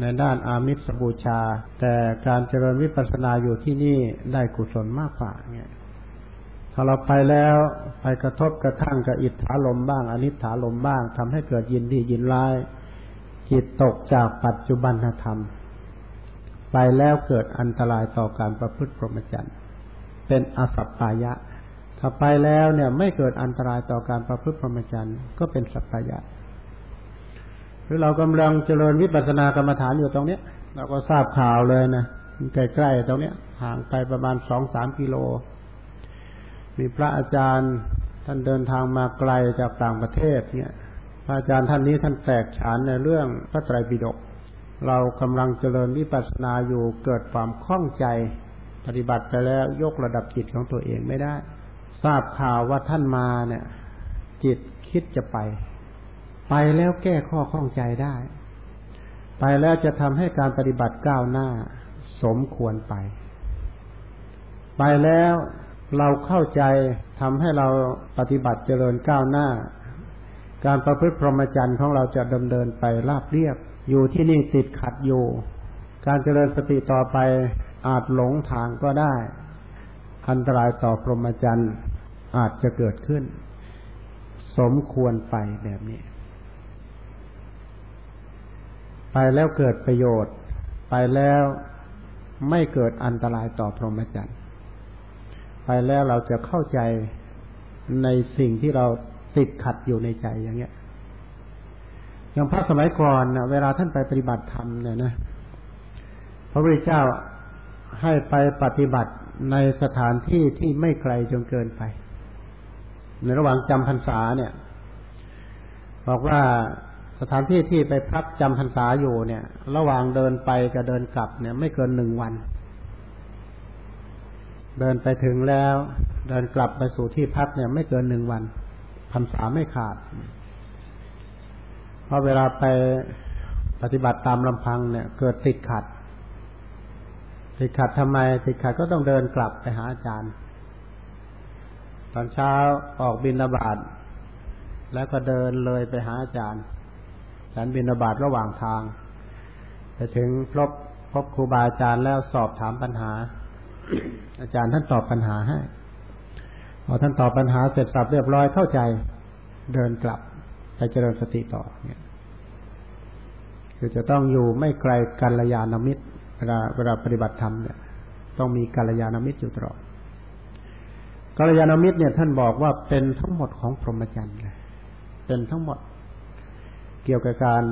ในด้านอามิสบูชา แต่การเจริญวิปัสสนาอยู่ที่นี่ได้กุศลมากกว่าเนี่ยถ้าเราไปแล้วไปกระทบกระทั่งกับอิทธาลมบ้าง อนิถาลมบ้างทำให้เกิดยินดียินร้ายจิตตกจากปัจจุบันธรรม ไปแล้วเกิดอันตรายต่อการประพฤติพรหมจรรย์เป็นอสัปปายะ ถ้าไปแล้วเนี่ยไม่เกิดอันตรายต่อการประพฤติพรหมจรรย์ก็เป็นสัปปายะ หรือเรากำลังเจริญวิปัสสนากรรมฐานอยู่ตรงเนี้ย เราก็ทราบข่าวเลยนะใกล้ๆตรงเนี้ย ห่างไปประมาณสองสามกิโล มีพระอาจารย์ท่านเดินทางมาไกลจากต่างประเทศเนี่ยพระอาจารย์ท่านนี้ท่านแตกฉานในเรื่องพระไตรปิฎกเรากำลังเจริญวิปัสสนาอยู่เกิดความคล่องใจ ปฏิบัติไปแล้วยกระดับจิตของตัวเองไม่ได้ ทราบข่าวว่าท่านมาเนี่ย จิตคิดจะไป ไปแล้วแก้ข้อข้องใจได้ ไปแล้วจะทำให้การปฏิบัติก้าวหน้า สมควรไป ไปแล้วเราเข้าใจทำให้เราปฏิบัติเจริญก้าวหน้า การประพฤติพรหมจรรย์ของเราจะดำเนินไปราบเรียบ อยู่ที่นี่ติดขัดอยู่ การเจริญสติต่อไปอาจหลงทางก็ได้ อันตรายต่อพรหมจรรย์อาจจะเกิดขึ้น สมควรไปแบบนี้ไป แล้วเกิดประโยชน์ ไปแล้วไม่เกิดอันตรายต่อพรหมจรรย์ ไปแล้วเราจะเข้าใจในสิ่งที่เราติดขัดอยู่ในใจอย่างเงี้ย อย่างพระสมัยก่อนนะเวลาท่านไปปฏิบัติธรรมเนี่ยนะ พระพุทธเจ้าให้ไปปฏิบัติในสถานที่ที่ไม่ไกลจนเกินไป ในระหว่างจำพรรษาเนี่ย บอกว่า สถานที่ที่ไปพักจำพรรษาอยู่เนี่ย ระหว่างเดินไปกับเดินกลับเนี่ย ไม่เกินหนึ่งวัน เดินไปถึงแล้ว เดินกลับไปสู่ที่พักเนี่ย ไม่เกินหนึ่งวันพรรษาไม่ขาดเพราะเวลาไปปฏิบัติตามลำพังเนี่ย เกิดติดขัด ติดขัดทำไม ติดขัดก็ต้องเดินกลับไปหาอาจารย์ ตอนเช้าออกบินบาตแล้วก็เดินเลยไปหาอาจารย์ ฉันบินาบาตระหว่างทางไปถึงพบพบครูบาอาจารย์แล้วสอบถามปัญหา อาจารย์ท่านตอบปัญหาให้พอท่านตอบปัญหาเสร็จสับเรียบร้อยเข้าใจเดินกลับไปเจริญสติต่อเนี่ยคือจะต้องอยู่ไม่ไกลกัลยาณมิตรเวลาเวลาปฏิบัติธรรมเนี่ยต้องมีกัลยาณมิตรอยู่ตลอดกัลยาณมิตรเนี่ยท่านบอกว่าเป็นทั้งหมดของพรหมจรรย์เลยเป็นทั้งหมด เกี่ยวกับการ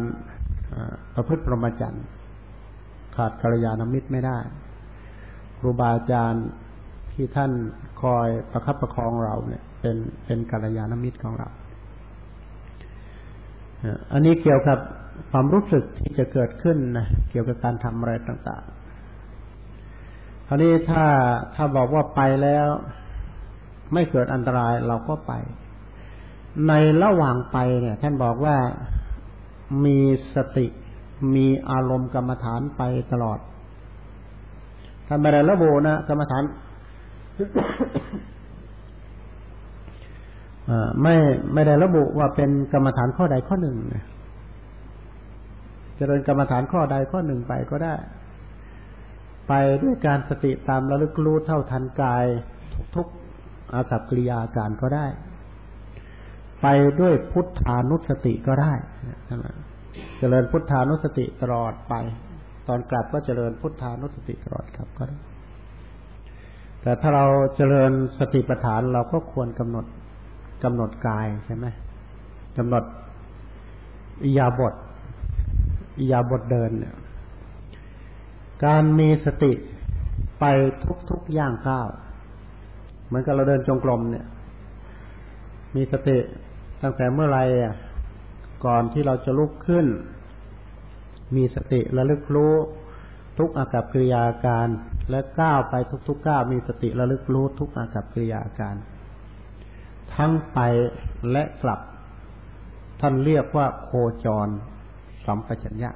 ประพฤติปรมจันทร์ขาดกัลยาณมิตรไม่ได้ครูบาอาจารย์ที่ท่านคอยประคับประคองเราเนี่ย เป็นเป็นกัลยาณมิตรของเราอันนี้เกี่ยวกับความรู้สึกที่จะเกิดขึ้นนะเกี่ยวกับการทำอะไรต่างๆคราวนี้ถ้าถ้าบอกว่าไปแล้ว ไม่เกิดอันตรายเราก็ไป ในระหว่างไปเนี่ย ท่านบอกว่า มีสติ มีอารมณ์กรรมฐานไปตลอดทำอะไรระบุนะ กรรมฐานไม่ไม่ได้ระบุว่าเป็นกรรมฐานข้อใดข้อหนึ่งเจริญกรรมฐานข้อใดข้อหนึ่งไปก็ได้ ไปด้วยการสติตามระลึกรู้เท่าทันกายทุกๆอากับกิริยาการก็ได้ ไปด้วยพุทธานุสติก็ได้เจริญพุทธานุสติตลอดไป ตอนกลับก็เจริญพุทธานุสติตลอดครับก็ได้ แต่ถ้าเราเจริญสติปัฏฐานเราก็ควรกำหนดกำหนดกายใช่ไหมกำหนดอิยาบทอิยาบทเดินเนี่ย การมีสติไปทุกๆย่างก้าว เหมือนกับเราเดินจงกรมเนี่ย มีสติ ตั้งแต่เมื่อไรก่อนที่เราจะลุกขึ้น มีสติระลึกรู้ ทุกอากับกิริยาการ และก้าวไปทุกๆก้าวมีสติระลึกรู้ทุกอากับกิริยาการ ทั้งไปและกลับ ท่านเรียกว่าโคจรสัมปชัญญะ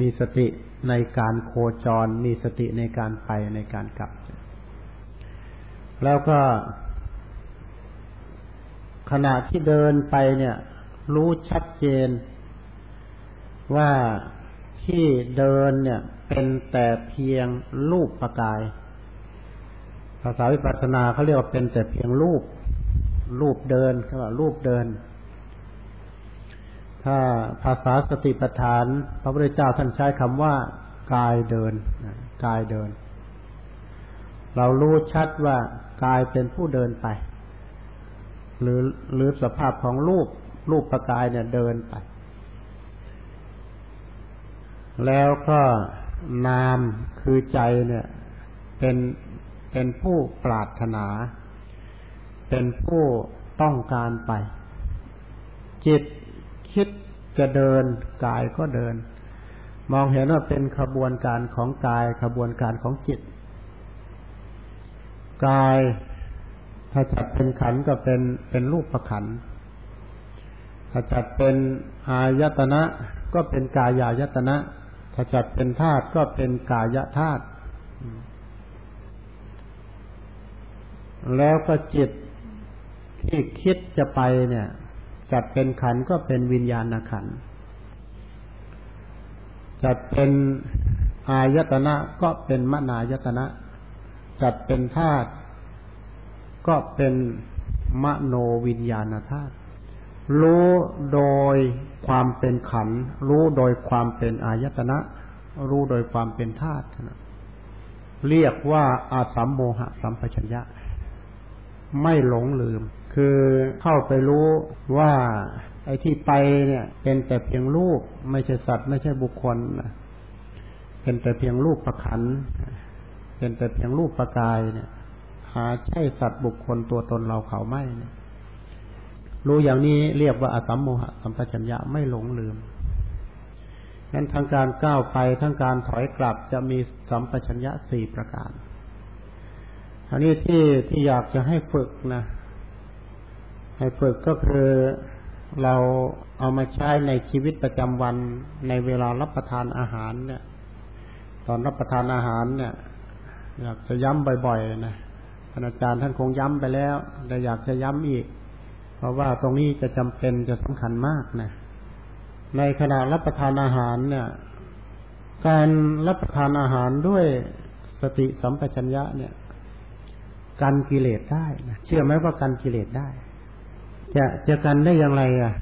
มีสติในการโคจร มีสติในการไปในการกลับ แล้วก็ ขณะที่เดินไปเนี่ย รู้ชัดเจน ว่าที่เดินเนี่ย เป็นแต่เพียงรูปประกาย ภาษาวิปัสสนาเขาเรียกว่าเป็นแต่เพียงรูป รูปเดินเขาบอกรูปเดิน ถ้าภาษาสติปัฏฐาน พระพุทธเจ้าท่านใช้คำว่ากายเดินกายเดิน เรารู้ชัดว่ากายเป็นผู้เดินไป หรือหรือสภาพของรูปรูปประกายเนี่ยเดินไป แล้วก็นามคือใจเนี่ย เป็นเป็นผู้ปรารถนา เป็นผู้ต้องการไป จิตคิดจะเดินกายก็เดิน มองเห็นว่าเป็นขบวนการของกายขบวนการของจิต กาย ถ้าจัดเป็นขันก็เป็นเป็นรูปประขัน ถ้าจัดเป็นอายตนะก็เป็นกายายตนะ ถ้าจัดเป็นธาตุก็เป็นกายธาตุ แล้วก็จิตที่คิดจะไปเนี่ย จัดเป็นขันก็เป็นวิญญาณขัน จัดเป็นอายตนะก็เป็นมนายตนะ จัดเป็นธาตุ ก็เป็นมโนวิญญาณธาตุรู้โดยความเป็นขัน รู้โดยความเป็นอายตนะ รู้โดยความเป็นธาตุเรียกว่าอาสัมโมหะสัมปชัญญะ ไม่หลงลืม คือเข้าไปรู้ว่าไอ้ที่ไปเนี่ย เป็นแต่เพียงรูป ไม่ใช่สัตว์ ไม่ใช่บุคคลเป็นแต่เพียงรูปประคันเป็นแต่เพียงรูปประกายเนี่ย หาใช่สัตว์บุคคลตัวตนเราเขาไม่เนี่ยรู้อย่างนี้เรียกว่าอสัมโมหะสัมปชัญญะไม่หลงลืมนั้นทางการก้าวไปทั้งการถอยกลับจะมีสัมปชัญญะสี่ประการอันนี้ที่ที่อยากจะให้ฝึกนะ ให้ฝึกก็คือเราเอามาใช้ในชีวิตประจำวันในเวลารับประทานอาหารเนี่ย ตอนรับประทานอาหารเนี่ย อยากจะย้ำบ่อยๆนะ อาจารย์ท่านคงย้ำไปแล้วแต่อยากจะย้ำอีก เพราะว่าตรงนี้จะจำเป็นจะสำคัญมากนะในขณะรับประทานอาหารเนี่ย การรับประทานอาหารด้วยสติสัมปชัญญะเนี่ยกันกิเลสได้นะเชื่อไหมว่ากันกิเลสได้ จะจะกันได้อย่างไรอะ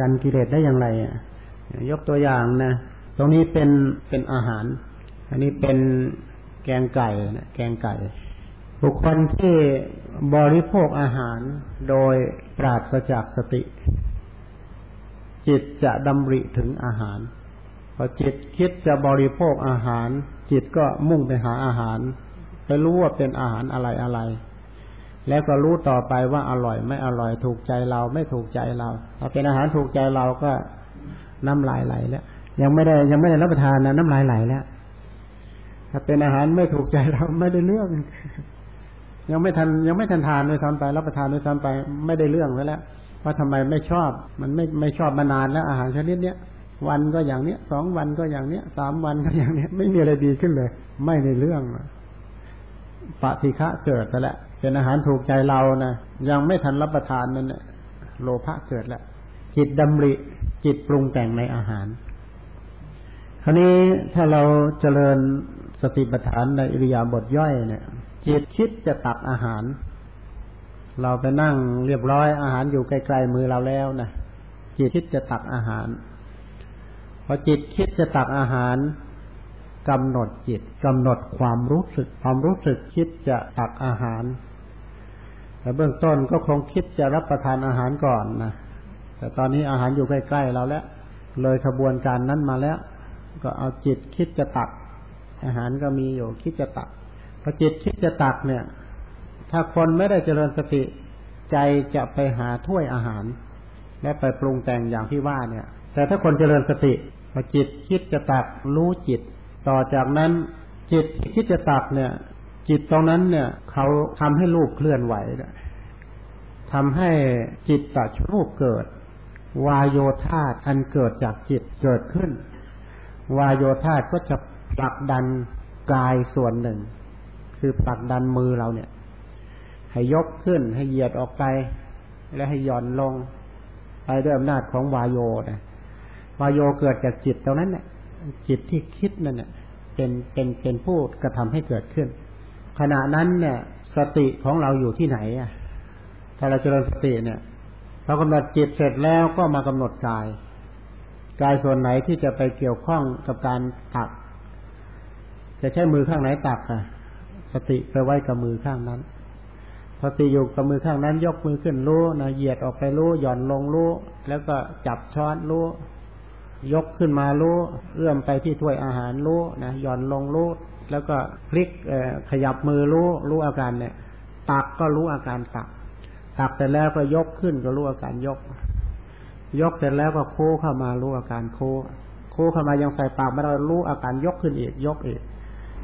กันกิเลสได้อย่างไรอะ ยกตัวอย่างนะตรงนี้เป็นเป็นอาหาร อันนี้เป็นแกงไก่นะแกงไก่ บุคคลที่บริโภคอาหารโดยปราศจากสติ จิตจะดำริถึงอาหาร พอจิตคิดจะบริโภคอาหาร จิตก็มุ่งไปหาอาหาร ไปรู้ว่าเป็นอาหารอะไรอะไร แล้วก็รู้ต่อไปว่าอร่อยไม่อร่อยถูกใจเราไม่ถูกใจเราถ้าเป็นอาหารถูกใจเราก็น้ำลายไหลแล้วยังไม่ได้ยังไม่ได้รับประทานนะน้ำลายไหลแล้วถ้าเป็นอาหารไม่ถูกใจเราไม่ได้เรื่อง ยังไม่ทันยังไม่ทันทานเลยทำไปรับประทานเลยทำไปไม่ได้เรื่องไว้แล้วว่าทำไมไม่ชอบ มันไม่ไม่ชอบมานานแล้วอาหารชนิดเนี้ยวันก็อย่างเนี้ยสองวันก็อย่างเนี้ยสามวันก็อย่างเนี้ย ไม่มีอะไรดีขึ้นเลย ไม่ในเรื่องปฏิฆะเกิดแต่ละเป็นอาหารถูกใจเรานะยังไม่ทันรับประทานนั่นแหละโลภะเกิดแล้วจิตดำริจิตปรุงแต่งในอาหาร คราวนี้ถ้าเราเจริญสติปัฏฐานในอิริยาบถย่อยเนี่ย จิตคิดจะตักอาหาร เราไปนั่งเรียบร้อยอาหารอยู่ไกลๆมือเราแล้วนะจิตคิดจะตักอาหารพอจิตคิดจะตักอาหารกำหนดจิตกำหนดความรู้สึก ความรู้สึกคิดจะตักอาหารแต่เบื้องต้นก็คงคิดจะรับประทานอาหารก่อนนะแต่ตอนนี้อาหารอยู่ใกล้ๆเราแล้ว เลยขบวนการนั้นมาแล้ว ก็เอาจิตคิดจะตัก อาหารก็มีอยู่คิดจะตัก พอจิตคิดจะตักเนี่ย ถ้าคนไม่ได้เจริญสติใจจะไปหาถ้วยอาหาร และไปปรุงแต่งอย่างที่ว่าเนี่ย แต่ถ้าคนเจริญสติพอจิตคิดจะตักรู้จิต ต่อจากนั้นจิตคิดจะตักเนี่ย จิตตรงนั้นเนี่ย เขาทำให้รูปเคลื่อนไหวทำให้จิตตัดรูปเกิด วายโยธาอันเกิดจากจิตเกิดขึ้น วายโยธาก็จะผลักดันกายส่วนหนึ่ง คือผลักดันมือเราเนี่ย ให้ยกขึ้นให้เหยียดออกไป และให้หย่อนลง ไปด้วยอำนาจของวายโยนะวายโยเกิดจากจิตตรงนั้นเนี่ยจิตที่คิดนั่นเนี่ยเป็นเป็นเป็นผู้กระทำให้เกิดขึ้น ขณะนั้นเนี่ย สติของเราอยู่ที่ไหนอะถ้าเราเจริญสติเนี่ยเรากำหนดจิตเสร็จแล้วก็มากำหนดกาย กายส่วนไหนที่จะไปเกี่ยวข้องกับการตัก จะใช้มือข้างไหนตักอะ สติไปไว้กับมือข้างนั้นสติอยู่กับมือข้างนั้น ยกมือขึ้นรู้นะเหยียดออกไปรู้หย่อนลงรู้ แล้วก็จับช้อนรู้ ยกขึ้นมารู้ เอื้อมไปที่ถ้วยอาหารรู้นะหย่อนลงรู้ แล้วก็พลิกขยับมือรู้รู้อาการเนี่ย ตักก็รู้อาการตัก ตักเสร็จแล้วก็ยกขึ้นก็รู้อาการยก ยกเสร็จแล้วก็โค้เข้ามารู้อาการโค้โค้เข้ามายังใส่ปากไม่ได้รู้อาการยกขึ้นอีกยกอีก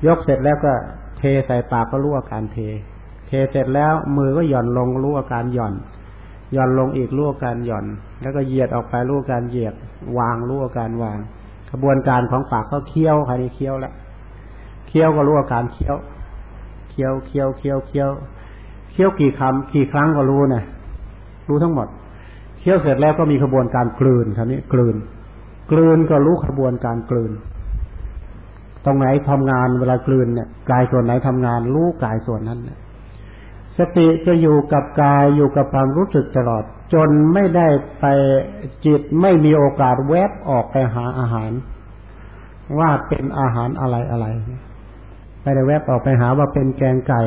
ยกเสร็จแล้วก็ เทใส่ปากก็รู้อาการเท เทเสร็จแล้วมือก็หย่อนลงรู้อาการหย่อน หย่อนลงอีกรู้อาการหย่อน แล้วก็เหยียดออกไปรู้อาการเหยียด วางรู้อาการวางกระบวนการของปากก็เคี้ยวครนี่เคี้ยวแล้วเคี้ยวก็รู้อาการเคี้ยว เคี้ยวเคี้ยวเคี้ยวเคี้ยวเคี้ยวกี่คำกี่ครั้งก็รู้นะรู้ทั้งหมด เคี้ยวเสร็จแล้วก็มีกระบวนการกลืนท่านี้กลืน กลืนก็รู้กระบวนการกลืน รงไหนทำงานเวลากลืนเนี่ยกายส่วนไหนทำงานรู้กายส่วนนั้นเนี่ยสติจะอยู่กับกายอยู่กับความรู้สึกตลอด จนไม่ได้ไปจิตไม่มีโอกาสแวบออกไปหาอาหาร ว่าเป็นอาหารอะไรอะไรไม่ได้แวบออกไปหาว่าเป็นแกงไก่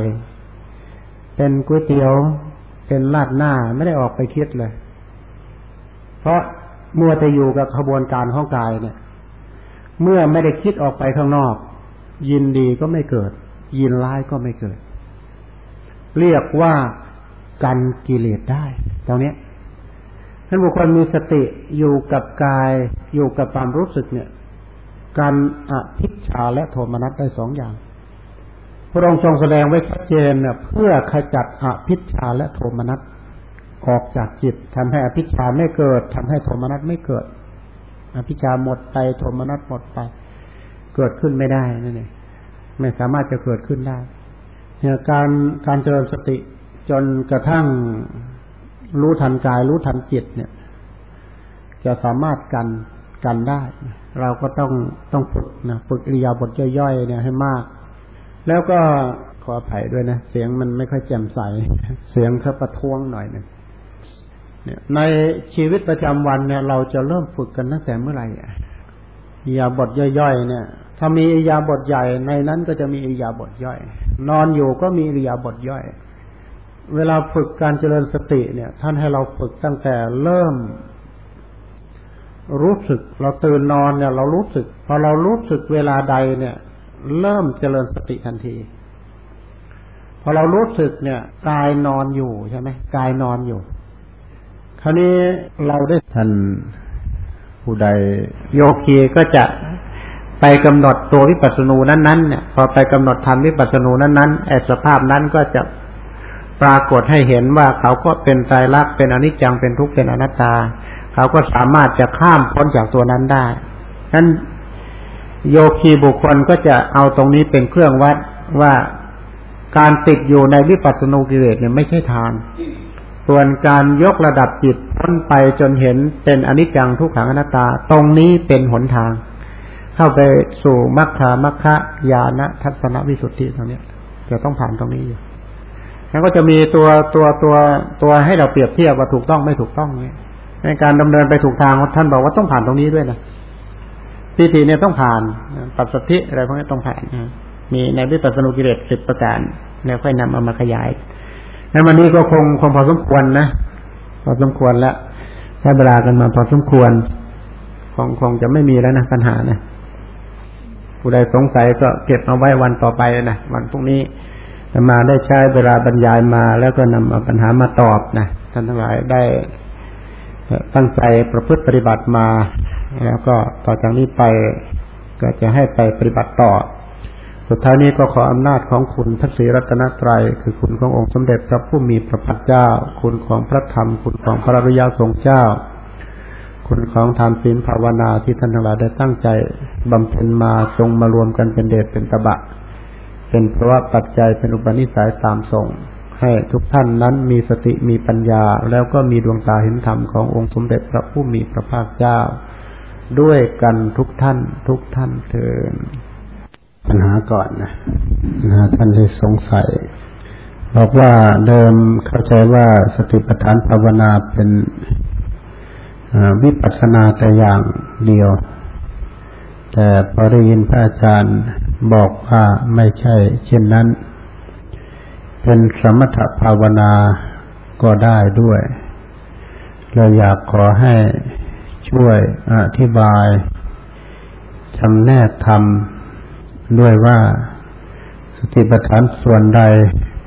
เป็นก๋วยเตี๋ยว เป็นลาดหน้าไม่ได้ออกไปคิดเลย เพราะมื่อจะอยู่กับขบวนการของกายเนี่ย เมื่อไม่ได้คิดออกไปข้างนอก ยินดีก็ไม่เกิด ยินร้ายก็ไม่เกิด เรียกว่ากันกิเลสได้ตรงนี้ท่านบุคคลมีสติอยู่กับกายอยู่กับความรู้สึกเนี่ยการอภิชาและโทมนัสได้สองอย่าง พระองค์ทรงแสดงไว้ชัดเจนเนี่ยเพื่อขจัดอภิชาและโทมนัสออกจากจิตทำให้อภิชาไม่เกิดทำให้โทมนัสไม่เกิด อภิชาหมดไปโทมนัสหมดไป เกิดขึ้นไม่ได้นั่นเองไม่สามารถจะเกิดขึ้นได้เนี่ยการการเจริญสติจนกระทั่งรู้ทันกาย รู้ทันจิตเนี่ย จะสามารถกันกันได้ เราก็ต้องต้องฝึกนะฝึกอิริยาบถย่อยๆเนี่ยให้มาก แล้วก็ขออภัยด้วยนะ เสียงมันไม่ค่อยแจ่มใส เสียงเขาประท้วงหน่อยนึงเนี่ย ในชีวิตประจำวันเนี่ย เราจะเริ่มฝึกกันตั้งแต่เมื่อไหร่อิริยาบถย่อยๆเนี่ย ถ้ามีอิริยาบถใหญ่ในนั้นก็จะมีอิริยาบถย่อย นอนอยู่ก็มีอิริยาบถย่อย เวลาฝึกการเจริญสติเนี่ย ท่านให้เราฝึกตั้งแต่เริ่ม รู้สึก เราตื่นนอนเนี่ย เรารู้สึก พอเรารู้สึกเวลาใดเนี่ย เริ่มเจริญสติทันทีพอเรารู้สึกเนี่ยกายนอนอยู่ใช่ไหมกายนอนอยู่ คราวนี้เราได้ท่านผู้ใดโยคีก็จะไปกำหนดตัววิปัสสนูนั้นๆเนี่ยพอไปกำหนดทำวิปัสสนูนั้นๆไอ้สภาพนั้นก็จะปรากฏให้เห็นว่าเขาก็เป็นไตรลักเป็นอนิจจังเป็นทุกข์เป็นอนัตตา เขาก็สามารถจะข้ามพ้นจากตัวนั้นได้นั้นโยคีบุคคลก็จะเอาตรงนี้เป็นเครื่องวัดว่าการติดอยู่ในวิปัสสนูกิเลสเนี่ยไม่ใช่ทาง ส่วนการยกระดับจิตพ้นไปจนเห็นเป็นอนิจจังทุกขังอนัตตา ตรงนี้เป็นหนทาง เข้าไปสู่มัคคามัคคะญาณทัศนวิสุทธิตรงนี้จะต้องผ่านตรงนี้อยู่แล้วก็จะมีตัวตัวตัวตัวให้เราเปรียบเทียบว่าถูกต้องไม่ถูกต้องเนี่ยในการดำเนินไปถูกทางท่านบอกว่าต้องผ่านตรงนี้ด้วยนะพิธีเนี่ยต้องผ่านปัสสธิอะไรพวกนี้ต้องผ่านมีในวิปัสสนุกิเลสสิบประการแล้วค่อยนำเอามาขยาย แล้ววันนี้ก็คงคงพอสมควรนะพอสมควรแล้วใช้เวลากันมาพอสมควร คงคงจะไม่มีแล้วนะปัญหานะผู้ใดสงสัยก็เก็บเอาไว้วันต่อไปนะวันพรุ่งนี้มาได้ใช้เวลาบรรยายมาแล้วก็นำเอาปัญหามาตอบนะท่านทั้งหลายได้ตั้งใจประพฤติปฏิบัติมา แล้วก็ต่อจากนี้ไปก็จะให้ไปปฏิบัติต่อ สุดท้ายนี้ก็ขออำนาจของคุณพระศรีรัตนตรัย คือคุณขององค์สมเด็จพระผู้มีพระภาคเจ้า คุณของพระธรรม คุณของพระรยาทรงเจ้า คุณของทานศีลภาวนาที่ท่านทั้งหลายได้ตั้งใจบำเพ็ญมาจงมารวมกันเป็นเดชเป็นตบะ เป็นเพราะว่าปัจจัยเป็นอุปนิสัยตามส่ง ให้ทุกท่านนั้นมีสติมีปัญญา แล้วก็มีดวงตาเห็นธรรมขององค์สมเด็จพระผู้มีพระภาคเจ้า ด้วยกันทุกท่านทุกท่านเถิด ปัญหาก่อนนะนะท่านที่สงสัย บอกว่าเดิมเข้าใจว่าสติปัฏฐานภาวนาเป็นวิปัสสนาแต่อย่างเดียว แต่พอได้ยินพระอาจารย์บอกว่าไม่ใช่ เช่นนั้น เป็นสมถภาวนาก็ได้ด้วย เราอยากขอให้ช่วยอธิบายจำแนกธรรม ด้วยว่าสติปัฏฐานส่วนใด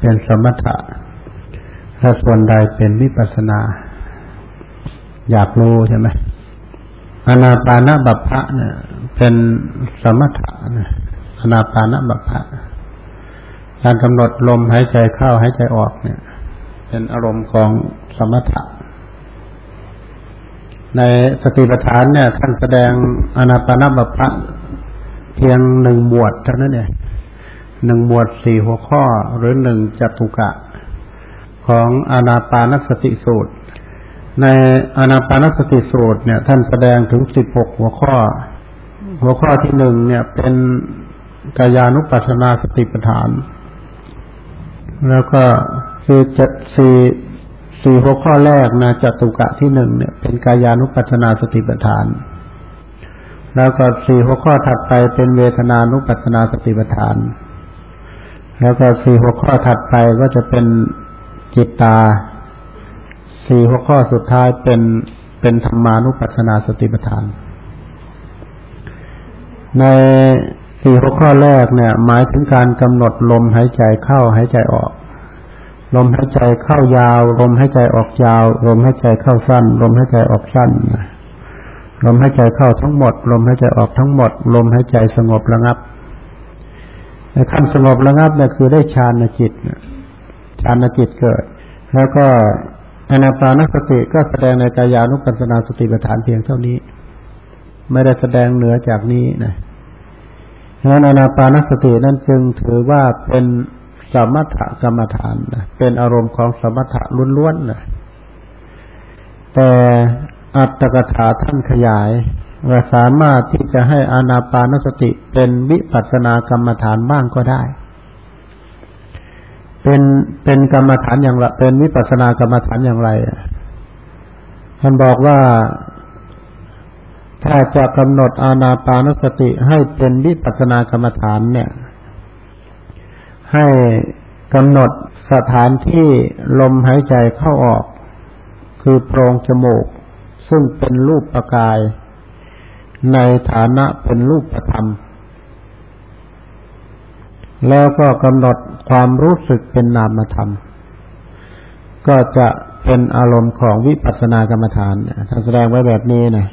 เป็นสมถะและส่วนใดเป็นวิปัสนา อยากรู้ใช่ไหมอนาปานะบัพพะเนี่ย เป็นสมถะนะอนาปานะบัพพะการกำหนดลมหายใจเข้าหายใจออกเนี่ย เป็นอารมณ์ของสมถะในสติปัฏฐานเนี่ยท่านแสดงอนาปานบัพพะ เพียงหนึ่งบวชเท่านั้นเองหนึ่งบวชสี่หัวข้อหรือหนึ่งจตุกะ ของอนาปานสติสูตร ในอนาปานสติสูตรเนี่ย ท่านแสดงถึงสิบหกหัวข้อ หัวข้อที่หนึ่งเนี่ยเป็นกายานุปัสสนาสติปัฏฐาน แล้วก็สี่เจ็ดสี่สี่หัวข้อแรกนะจตุกะที่หนึ่งเนี่ย เป็นกายานุปัสนาสติปัฏฐาน แล้วก็สี่หัวข้อถัดไปเป็นเวทนานุปัสสนาสติปัฏฐาน แล้วก็สี่หัวข้อถัดไปก็จะเป็นจิตตา สี่หัวข้อสุดท้ายเป็นเป็นธรรมานุปัสนาสติปัฏฐาน ในสี่หัวข้อแรกเนี่ย หมายถึงการกำหนดลมหายใจเข้าหายใจออก ลมหายใจเข้ายาว ลมหายใจออกยาว ลมหายใจเข้าสั้น ลมหายใจออกสั้น ลมหายใจเข้าทั้งหมด ลมหายใจออกทั้งหมด ลมหายใจสงบระงับในขั้นสงบระงับเนี่ยคือได้ฌานจิตฌานจิตเกิด แล้วก็อนาปานสติก็แสดงในกายานุปัสสนาสติปัฏฐานเพียงเท่านี้ ไม่ได้แสดงเหนือจากนี้นะฉะนั้นอนาปานสตินั่นจึงถือว่าเป็นสมถกรรมฐานนะเป็นอารมณ์ของสมถะล้วนๆนะแต่ อัตถกถาท่านขยาย ว่าสามารถที่จะให้อานาปานสติเป็นวิปัสสนากรรมฐานบ้างก็ได้ เป็นเป็นกรรมฐานอย่างไรเป็นวิปัสสนากรรมฐานอย่างไรท่านบอกว่าถ้าจะกำหนดอานาปานสติให้เป็นวิปัสสนากรรมฐานเนี่ย ให้กำหนดสถานที่ลมหายใจเข้าออก คือโพรงจมูก ซึ่งเป็นรูปประกาย ในฐานะเป็นรูปธรรม แล้วก็กำหนดความรู้สึกเป็นนามธรรม ก็จะเป็นอารมณ์ของวิปัสสนากรรมฐานท่านแสดงไว้แบบนี้นะ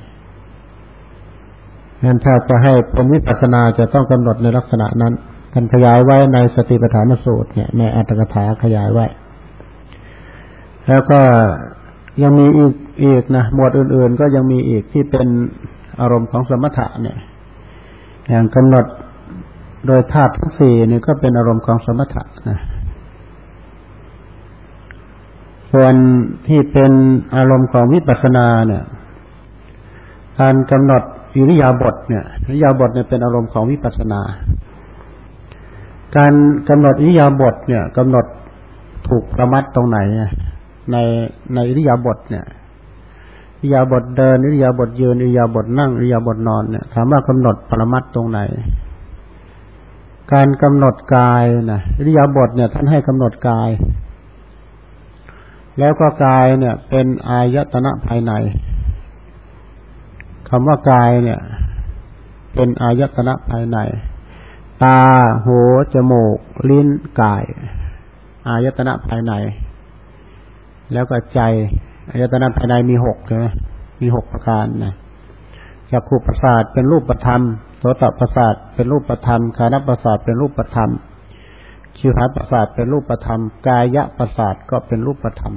งั้นถ้าจะให้เป็นวิปัสสนาจะต้องกำหนดในลักษณะนั้นท่านขยายไว้ในสติปัฏฐานสูตรเนี่ยในอัตถกถาขยายไว้ แล้วก็ยังมีอีกอีกนะหมวดอื่น ๆ ก็ยังมีอีกที่เป็นอารมณ์ของสมถะเนี่ย อย่างกำหนดโดยธาตุทั้งสี่นี่ก็เป็นอารมณ์ของสมถะนะส่วนที่เป็นอารมณ์ของวิปัสสนาเนี่ย การกำหนดอิริยาบถเนี่ยอิริยาบถเนี่ยเป็นอารมณ์ของวิปัสสนา การกำหนดอิริยาบถเนี่ยกำหนดถูกประมัดตรงไหนในในอิริยาบถเนี่ย อิยาบถเดินอิยาบถยืนอิยาบถนั่งอิยาบถนอนเนี่ยถามว่ากำหนดปรมัดตรงไหน การกำหนดกายนะอิริยาบถเนี่ยท่านให้กำหนดกาย แล้วก็กายเนี่ย เป็นอายตนะภายในคำว่ากายเนี่ย เป็นอายตนะภายใน ตาหูจมูก ลิ้นกาย อายตนะภายใน แล้วก็ใจ อายตนะภายในมีหกใช่ไหมมีหกประการนะจักขุประสาทเป็นรูปประธรรมโสตประสาทเป็นรูปประธรรมคานประสาทเป็นรูปประธรรมชิวหาประสาทเป็นรูปประธรรม กายะประสาทก็เป็นรูปประธรรม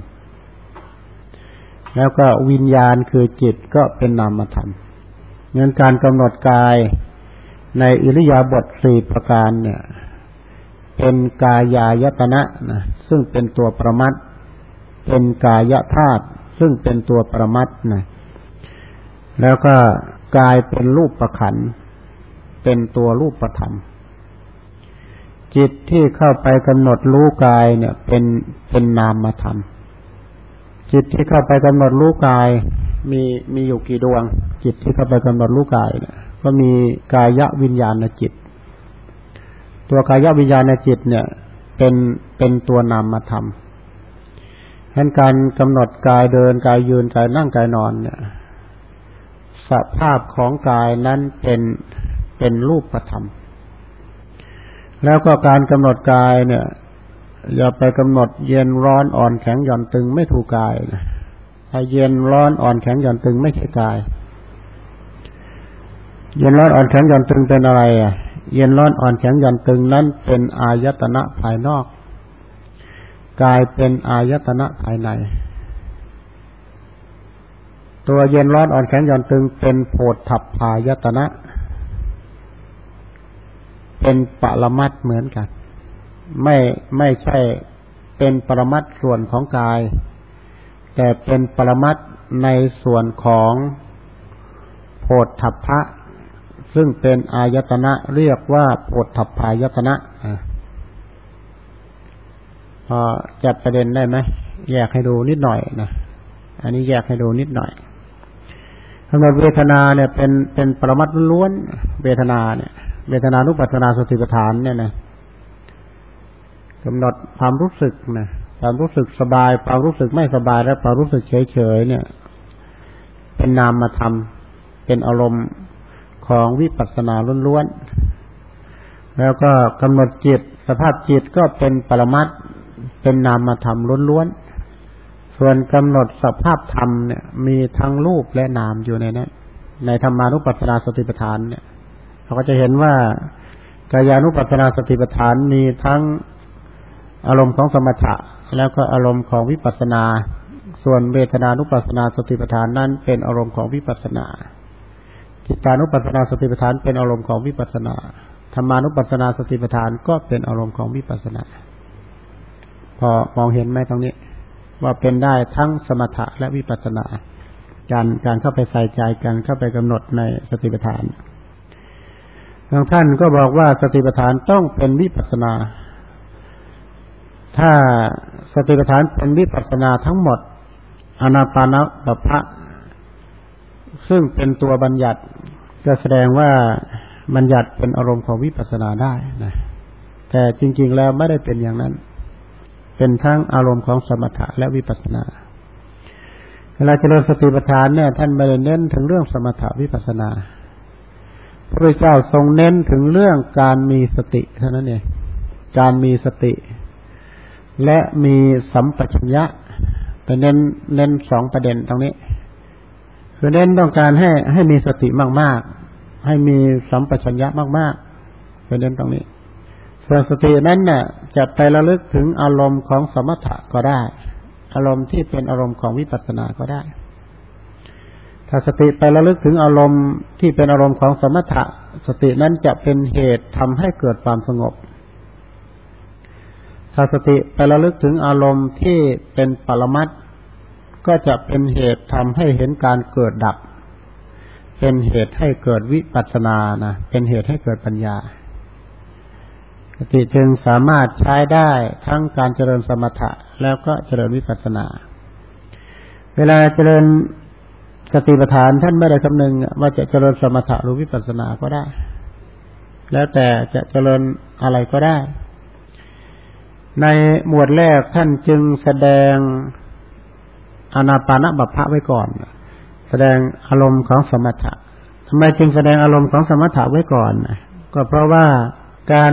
แล้วก็วิญญาณคือจิตก็เป็นนามธรรมเงินการกำหนดกายในอิริยาบถสี่ประการเนี่ย เป็นกายายตนะนะซึ่งเป็นตัวประมัดเป็นกายธาตุ ซึ่งเป็นตัวประมัดนะแล้วก็กลายเป็นรูปประขัน เป็นตัวรูปประธรรม จิตที่เข้าไปกำหนดรู้กายเนี่ย เป็นเป็นนามธรรมจิตที่เข้าไปกำหนดรู้กาย มีมีอยู่กี่ดวง จิตที่เข้าไปกำหนดรู้กายเนี่ยก็มีกายวิญญาณจิต ตัวกายวิญญาณจิตเนี่ย เป็นเป็นตัวนามธรรม ฉะนั้นการกำหนดกายเดินกายยืนกายนั่งกายนอนเนี่ย สภาพของกายนั้นเป็นเป็นรูปธรรม แล้วก็การกำหนดกายเนี่ย อย่าไปกำหนดเย็นร้อนอ่อนแข็งหย่อนตึงไม่ถูกกายนะถ้าเย็นร้อนอ่อนแข็งหย่อนตึงไม่ใช่กาย เย็นร้อนอ่อนแข็งหย่อนตึงเป็นอะไรอะ เย็นร้อนอ่อนแข็งหย่อนตึงนั้นเป็นอายตนะภายนอก กายเป็นอายตนะภายใน ตัวเย็นร้อนอ่อนแข็งหย่อนตึงเป็นโพธับพายตนะ เป็นปรมัดเหมือนกัน ไม่ไม่ใช่เป็นปรมัดส่วนของกาย แต่เป็นปรมัดในส่วนของโพธัพพะซึ่งเป็นอายตนะเรียกว่าโพธัพพายตนะ พอจับประเด็นได้ไหมแยกให้ดูนิดหน่อยนะอันนี้แยกให้ดูนิดหน่อยกำหนดเวทนาเนี่ย เป็นเป็นปรมัตล้วนเวทนาเนี่ย เวทนานุปัสนาสติปัฏฐานเนี่ยนะกำหนดความรู้สึกนะความรู้สึกสบาย ความรู้สึกไม่สบายและความรู้สึกเฉยเฉยเนี่ย เป็นนามธรรมเป็นอารมณ์ของวิปัสสนาล้วนๆ แล้วก็กำหนดจิต สภาพจิตก็เป็นปรมัต เป็นนามธรรมล้วนๆ ส่วนกำหนดสภาพธรรมเนี่ย มีทั้งรูปและนามอยู่ในนั้นในธรรมานุปัสสนาสติปัฏฐานเนี่ย เราก็จะเห็นว่ากายานุปัสสนาสติปัฏฐานมีทั้งอารมณ์ของสมถะแล้วก็อารมณ์ของวิปัสสนา ส่วนเวทนานุปัสสนาสติปัฏฐานนั้นเป็นอารมณ์ของวิปัสสนาจิตานุปัสสนาสติปัฏฐานเป็นอารมณ์ของวิปัสสนาธรรมานุปัสสนาสติปัฏฐานก็เป็นอารมณ์ของวิปัสสนา พอมองเห็นไหมตรงนี้ ว่าเป็นได้ทั้งสมถะและวิปัสสนา การการเข้าไปใส่ใจการเข้าไปกำหนดในสติปัฏฐานบางท่านก็บอกว่าสติปัฏฐานต้องเป็นวิปัสสนา ถ้าสติปัฏฐานเป็นวิปัสสนาทั้งหมดอนาปานะบัพพะซึ่งเป็นตัวบัญญัติจะแสดงว่าบัญญัติเป็นอารมณ์ของวิปัสสนาได้นะแต่จริง ๆ แล้วไม่ได้เป็นอย่างนั้น เป็นทั้งอารมณ์ของสมถะและวิปัสสนาเวลาเจริญสติปัฏฐานเนี่ย ท่านไม่ได้เน้นถึงเรื่องสมถะวิปัสสนาพระพุทธเจ้าทรงเน้นถึงเรื่องการมีสติเท่านั้นเองการมีสติ และมีสัมปชัญญะแต่เน้นเน้นสองประเด็นตรงนี้ คือเน้นต้องการให้ให้มีสติมาก ๆ ให้มีสัมปชัญญะมาก ๆ เป็นเน้นตรงนี้ ส่วนสตินั้นเนี่ยจะไประลึกถึงอารมณ์ของสมถะก็ได้ อารมณ์ที่เป็นอารมณ์ของวิปัสสนาก็ได้ ถ้าสติไประลึกถึงอารมณ์ที่เป็นอารมณ์ของสมถะ สตินั้นจะเป็นเหตุทำให้เกิดความสงบ ถ้าสติไประลึกถึงอารมณ์ที่เป็นปรมัตก็จะเป็นเหตุทำให้เห็นการเกิดดับ เป็นเหตุให้เกิดวิปัสสนานะเป็นเหตุให้เกิดปัญญา สติจึงสามารถใช้ได้ทั้งการเจริญสมถะแล้วก็เจริญวิปัสสนา เวลาเจริญสติปัฏฐานท่านไม่ได้คำนึงว่าจะเจริญสมถะหรือวิปัสสนาก็ได้ แล้วแต่จะเจริญอะไรก็ได้ ในหมวดแรกท่านจึงแสดงอนาปานบัพพะไว้ก่อน แสดงอารมณ์ของสมถะทำไมจึงแสดงอารมณ์ของสมถะไว้ก่อน ก็เพราะว่าการ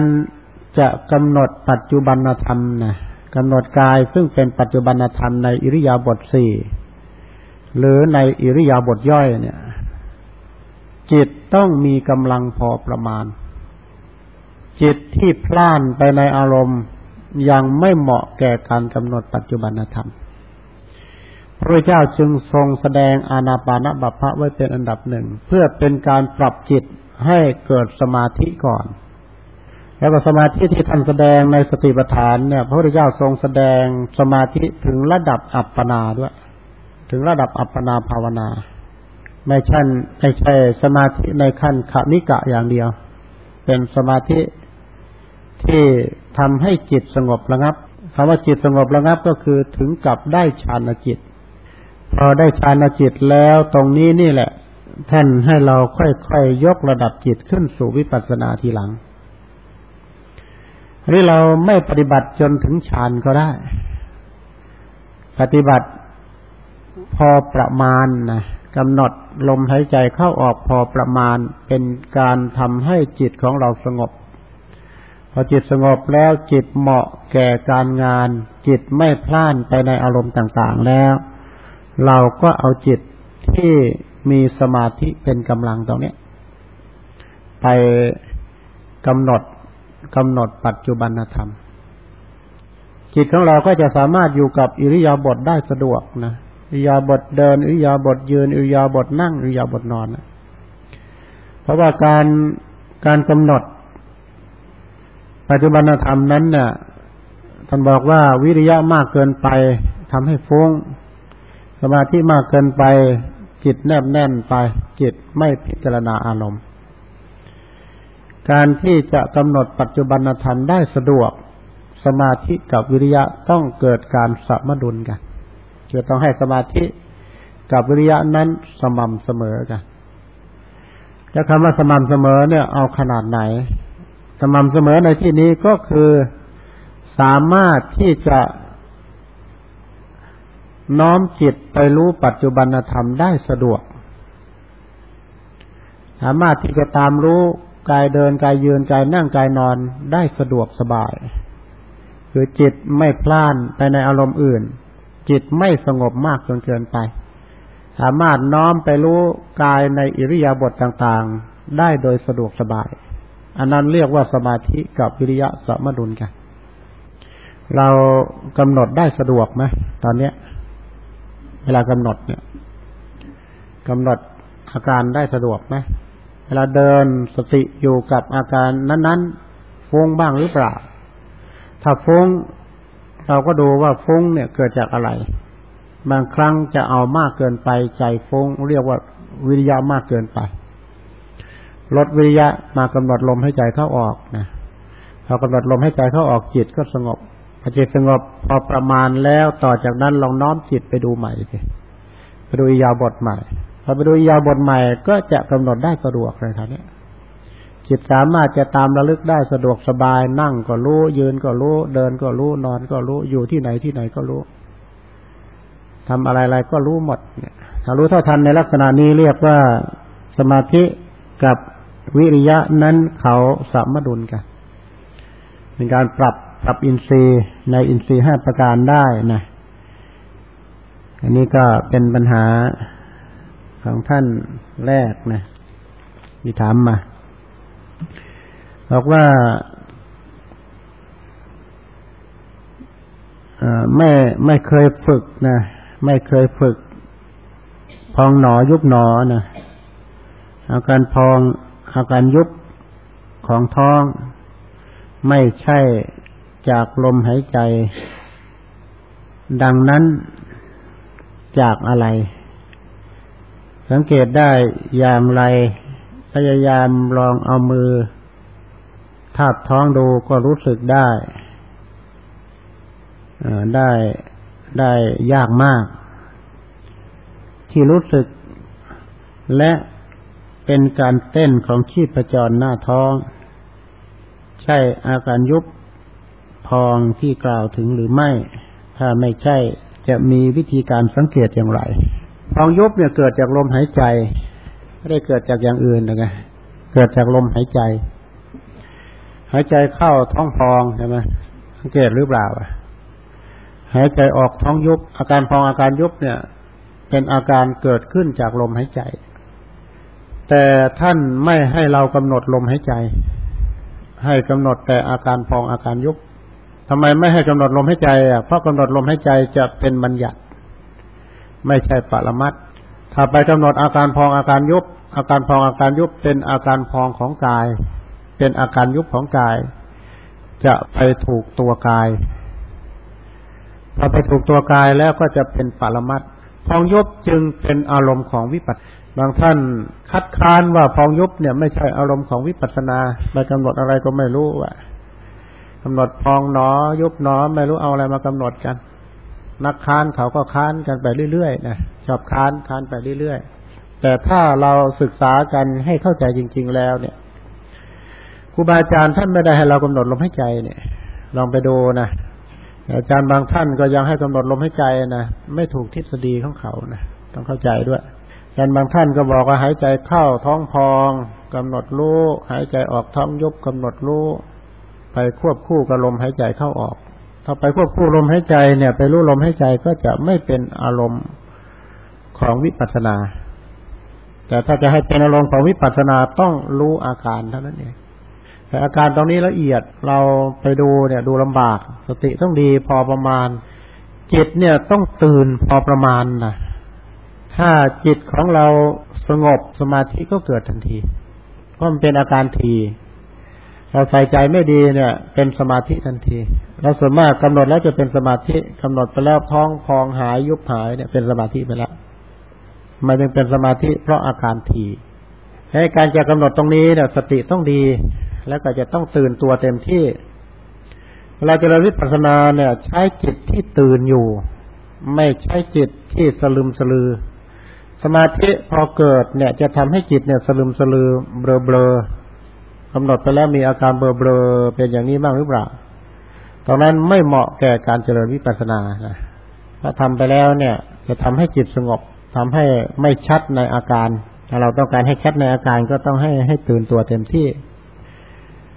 จะกำหนดปัจจุบันธรรมนะกำหนดกายซึ่งเป็นปัจจุบันธรรมในอิริยาบถสี่หรือในอิริยาบถย่อยเนี่ย จิตต้องมีกำลังพอประมาณ จิตที่พล่านไปในอารมณ์ยังไม่เหมาะแก่การกำหนดปัจจุบันธรรม พระเจ้าจึงทรงแสดงอานาปานบัพพะไว้เป็นอันดับหนึ่ง เพื่อเป็นการปรับจิตให้เกิดสมาธิก่อน แล้วก็สมาธิที่ท่านแสดงในสติปัฏฐานเนี่ยพระพุทธเจ้าทรงแสดงสมาธิถึงระดับอัปปนาด้วย ถึงระดับอัปปนาภาวนา ไม่ใช่ไม่ใช่สมาธิในขั้นขมิกะอย่างเดียว เป็นสมาธิที่ทำให้จิตสงบระงับคำว่าจิตสงบระงับก็คือถึงกับได้ฌานจิต พอได้ฌานจิตแล้วตรงนี้นี่แหละ ท่านให้เราค่อยๆยกระดับจิตขึ้นสู่วิปัสสนาทีหลัง นี่เราไม่ปฏิบัติจนถึงฌานก็ได้ ปฏิบัติพอประมาณนะกำหนดลมหายใจเข้าออกพอประมาณเป็นการทำให้จิตของเราสงบ พอจิตสงบแล้วจิตเหมาะแก่การงาน จิตไม่พล่านไปในอารมณ์ต่างๆแล้ว เราก็เอาจิตที่มีสมาธิเป็นกำลังตรงนี้ไปกำหนด กำหนดปัจจุบันธรรม จิตของเราก็จะสามารถอยู่กับอิริยาบถได้สะดวกนะอิริยาบถเดินอิริยาบถยืนอิริยาบถนั่งอิริยาบถนอนนะเพราะว่าการการกำหนด ปัจจุบันธรรมนั้นเนี่ยท่านบอกว่าวิริยะมากเกินไปทำให้ฟุง้ง สมาธิมากเกินไป จิตแนบแน่นไป จิตไม่พิจารณาอารมณ์ การที่จะกำหนดปัจจุบันธรรมได้สะดวก สมาธิกับวิริยะต้องเกิดการสมดุลกันคือต้องให้สมาธิกับวิริยะนั้นสม่ำเสมอกันแล้วคำว่าสม่ำเสมอเนี่ยเอาขนาดไหน สม่ำเสมอในที่นี้ก็คือสามารถที่จะน้อมจิตไปรู้ปัจจุบันธรรมได้สะดวก สามารถที่จะตามรู้ กายเดินกายยืนกายนั่งกายนอนได้สะดวกสบาย คือจิตไม่พล่านไปในอารมณ์อื่น จิตไม่สงบมากจนเกินไป สามารถน้อมไปรู้กายในอิริยาบถต่างๆ ได้โดยสะดวกสบาย อันนั้นเรียกว่าสมาธิกับวิริยะสมดุลกัน เรากำหนดได้สะดวกไหมตอนเนี้ย เวลากำหนดเนี่ยกำหนดอาการได้สะดวกไหม วลาเดินสติอยู่กับอาการนั้นๆฟุ้งบ้างหรือเปล่า ถ้าฟุ้ง เราก็ดูว่าฟุ้งเนี่ยเกิดจากอะไร บางครั้งจะเอามากเกินไปใจฟุ้ง เรียกว่าวิริยะมากเกินไป ลดวิริยะมากำหนดลมให้ใจเข้าออกนะพอกำหนดลมให้ใจเข้าออกจิตก็สงบพอจิตสงบพอประมาณแล้วต่อจากนั้นลองน้อมจิตไปดูใหม่สิไปดูยาบทใหม่ พอไปดูยาบทใหม่ก็จะกำหนดได้สะดวกเลยครับเนี่ยจิตสามารถจะตามระลึกได้สะดวกสบายนั่งก็รู้ ยืนก็รู้ เดินก็รู้ นอนก็รู้ อยู่ที่ไหนที่ไหนก็รู้ทำอะไรๆก็รู้หมดเนี่ยถ้ารู้เท่าทันในลักษณะนี้เรียกว่าสมาธิกับวิริยะนั้นเขาสามดุลกันเป็นการปรับปรับอินทรีย์ในอินทรีย์ห้าประการได้นะ อันนี้ก็เป็นปัญหา ของท่านแรกนะมีถามมา บอกว่าไม่ไม่เคยฝึกนะไม่เคยฝึก พองหนอยุบหนอนะอาการพองอาการยุบของท้อง ไม่ใช่จากลมหายใจ ดังนั้นจากอะไร สังเกตได้อย่างไร พยายามลองเอามือ ทาบท้องดูก็รู้สึกได้ได้ได้ยากมาก ที่รู้สึก และเป็นการเต้นของชีพจรหน้าท้อง ใช่อาการยุบพองที่กล่าวถึงหรือไม่ ถ้าไม่ใช่จะมีวิธีการสังเกตอย่างไร พองยุบเนี่ยเกิดจากลมหายใจไม่ได้เกิดจากอย่างอื่นนะไงเกิดจากลมหายใจ หายใจเข้าท้องพองใช่ไหมสังเกตหรือเปล่าหายใจออกท้องยุบ อาการพองอาการยุบเนี่ย เป็นอาการเกิดขึ้นจากลมหายใจ แต่ท่านไม่ให้เรากำหนดลมหายใจ ให้กำหนดแต่อาการพองอาการยุบทำไมไม่ให้กำหนดลมหายใจอะเพราะกำหนดลมหายใจจะเป็นบัญญัติ ไม่ใช่ปรมัตถ้าไปกำหนดอาการพองอาการยุบ อาการพองอาการยุบเป็นอาการพองของกาย เป็นอาการยุบของกาย จะไปถูกตัวกายพอไปถูกตัวกายแล้วก็จะเป็นปรมัตพองยุบจึงเป็นอารมณ์ของวิปัสบางท่านคัดค้านว่าพองยุบเนี่ยไม่ใช่อารมณ์ของวิปัสนาไปกำหนดอะไรก็ไม่รู้ว่ากำหนดพองหนอยุบหนอไม่รู้เอาอะไรมากำหนดกัน นักค้านเขาก็ค้านกันไปเรื่อยๆนะชอบค้านค้านไปเรื่อยๆ แต่ถ้าเราศึกษากันให้เข้าใจจริง ๆ แล้วเนี่ยครูบาอาจารย์ท่านไม่ได้ให้เรากำหนดลมหายใจเนี่ย ลองไปดูนะอาจารย์บางท่านก็ยังให้กำหนดลมหายใจนะไม่ถูกทฤษฎีของเขานะต้องเข้าใจด้วยอาจารย์บางท่านก็บอกว่าหายใจเข้าท้องพองกำหนดรู้หายใจออกท้องยุบกำหนดรู้ไปควบคู่กับลมหายใจเข้าออก ถ้าไปควบคู่ลมหายใจเนี่ย ไปรู้ลมหายใจก็จะไม่เป็นอารมณ์ของวิปัสสนา แต่ถ้าจะให้เป็นอารมณ์ของวิปัสสนาต้องรู้อาการเท่านั้นเองแต่อาการตรงนี้ละเอียดเราไปดูเนี่ยดูลำบาก สติต้องดีพอประมาณ จิตเนี่ยต้องตื่นพอประมาณนะถ้าจิตของเราสงบสมาธิก็เกิดทันทีเพราะมันเป็นอาการที เราใส่ใจไม่ดีเนี่ย เป็นสมาธิทันทีเราส่วนมากกำหนดแล้วจะเป็นสมาธิกำหนดไปแล้วท้องพองหายยุบหายเนี่ยเป็นสมาธิไปแล้วมันจึงเป็นสมาธิเพราะอาการทีให้การจะกำหนดตรงนี้เนี่ยสติต้องดี แล้วก็จะต้องตื่นตัวเต็มที่เวลาเริญวิปัสสนาเนี่ย ใช้จิตที่ตื่นอยู่ ไม่ใช้จิตที่สลึมสลือ สมาธิพอเกิดเนี่ย จะทำให้จิตเนี่ยสลึมสลือเบลอเบลอ กำหนดไปแล้วมีอาการเบลอเบลอเป็นอย่างนี้บ้างหรือเปล่า ตอนนั้นไม่เหมาะแก่การเจริญวิปัสสนานะถ้าทำไปแล้วเนี่ย จะทำให้จิตสงบทำให้ไม่ชัดในอาการ ถ้าเราต้องการให้ชัดในอาการก็ต้องให้ให้ตื่นตัวเต็มที่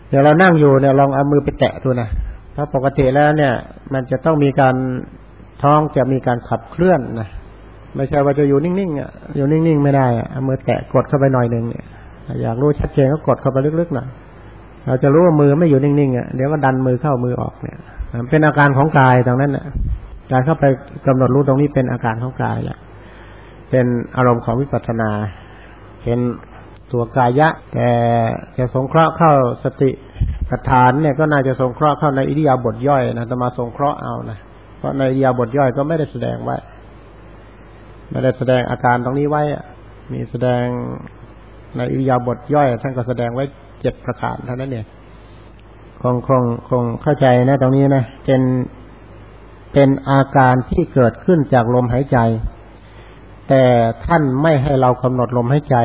เดี๋ยวเรานั่งอยู่เนี่ยลองเอามือไปแตะดูนะเพราะปกติแล้วเนี่ย มันจะต้องมีการท้องจะมีการขับเคลื่อนนะไม่ใช่ว่าจะอยู่นิ่งๆอะอยู่นิ่งๆ ไม่ได้อะเอามือแตะกดเข้าไปหน่อยหนึ่งเนี่ย อยากรู้ชัดเจนก็กดเข้าไปลึกๆหน่อยเราจะรู้ว่ามือไม่อยู่นิ่งๆอะเดี๋ยวก็ดันมือเข้ามือออกเนี่ยเป็นอาการของกายตรงนั้นแหละการเข้าไปกำหนดรู้ตรงนี้เป็นอาการของกายแหละเป็นอารมณ์ของวิปัสสนาเป็นตัวกายะ แต่จะสงเคราะห์เข้าสติปัฏฐานเนี่ยก็น่าจะสงเคราะห์เข้าในอิริยาบถย่อยนะจะมาสงเคราะห์เอานะเพราะในอิริยาบถย่อยก็ไม่ได้แสดงไว้ไม่ได้แสดงอาการตรงนี้ไว้มีแสดง ในอิยาบถย่อย ท่านก็แสดงไว้เจ็ดประการเท่านั้นเนี่ยคงคงคงเข้าใจนะตรงนี้นะเป็นเป็นอาการที่เกิดขึ้นจากลมหายใจ แต่ท่านไม่ให้เรากำหนดลมหายใจ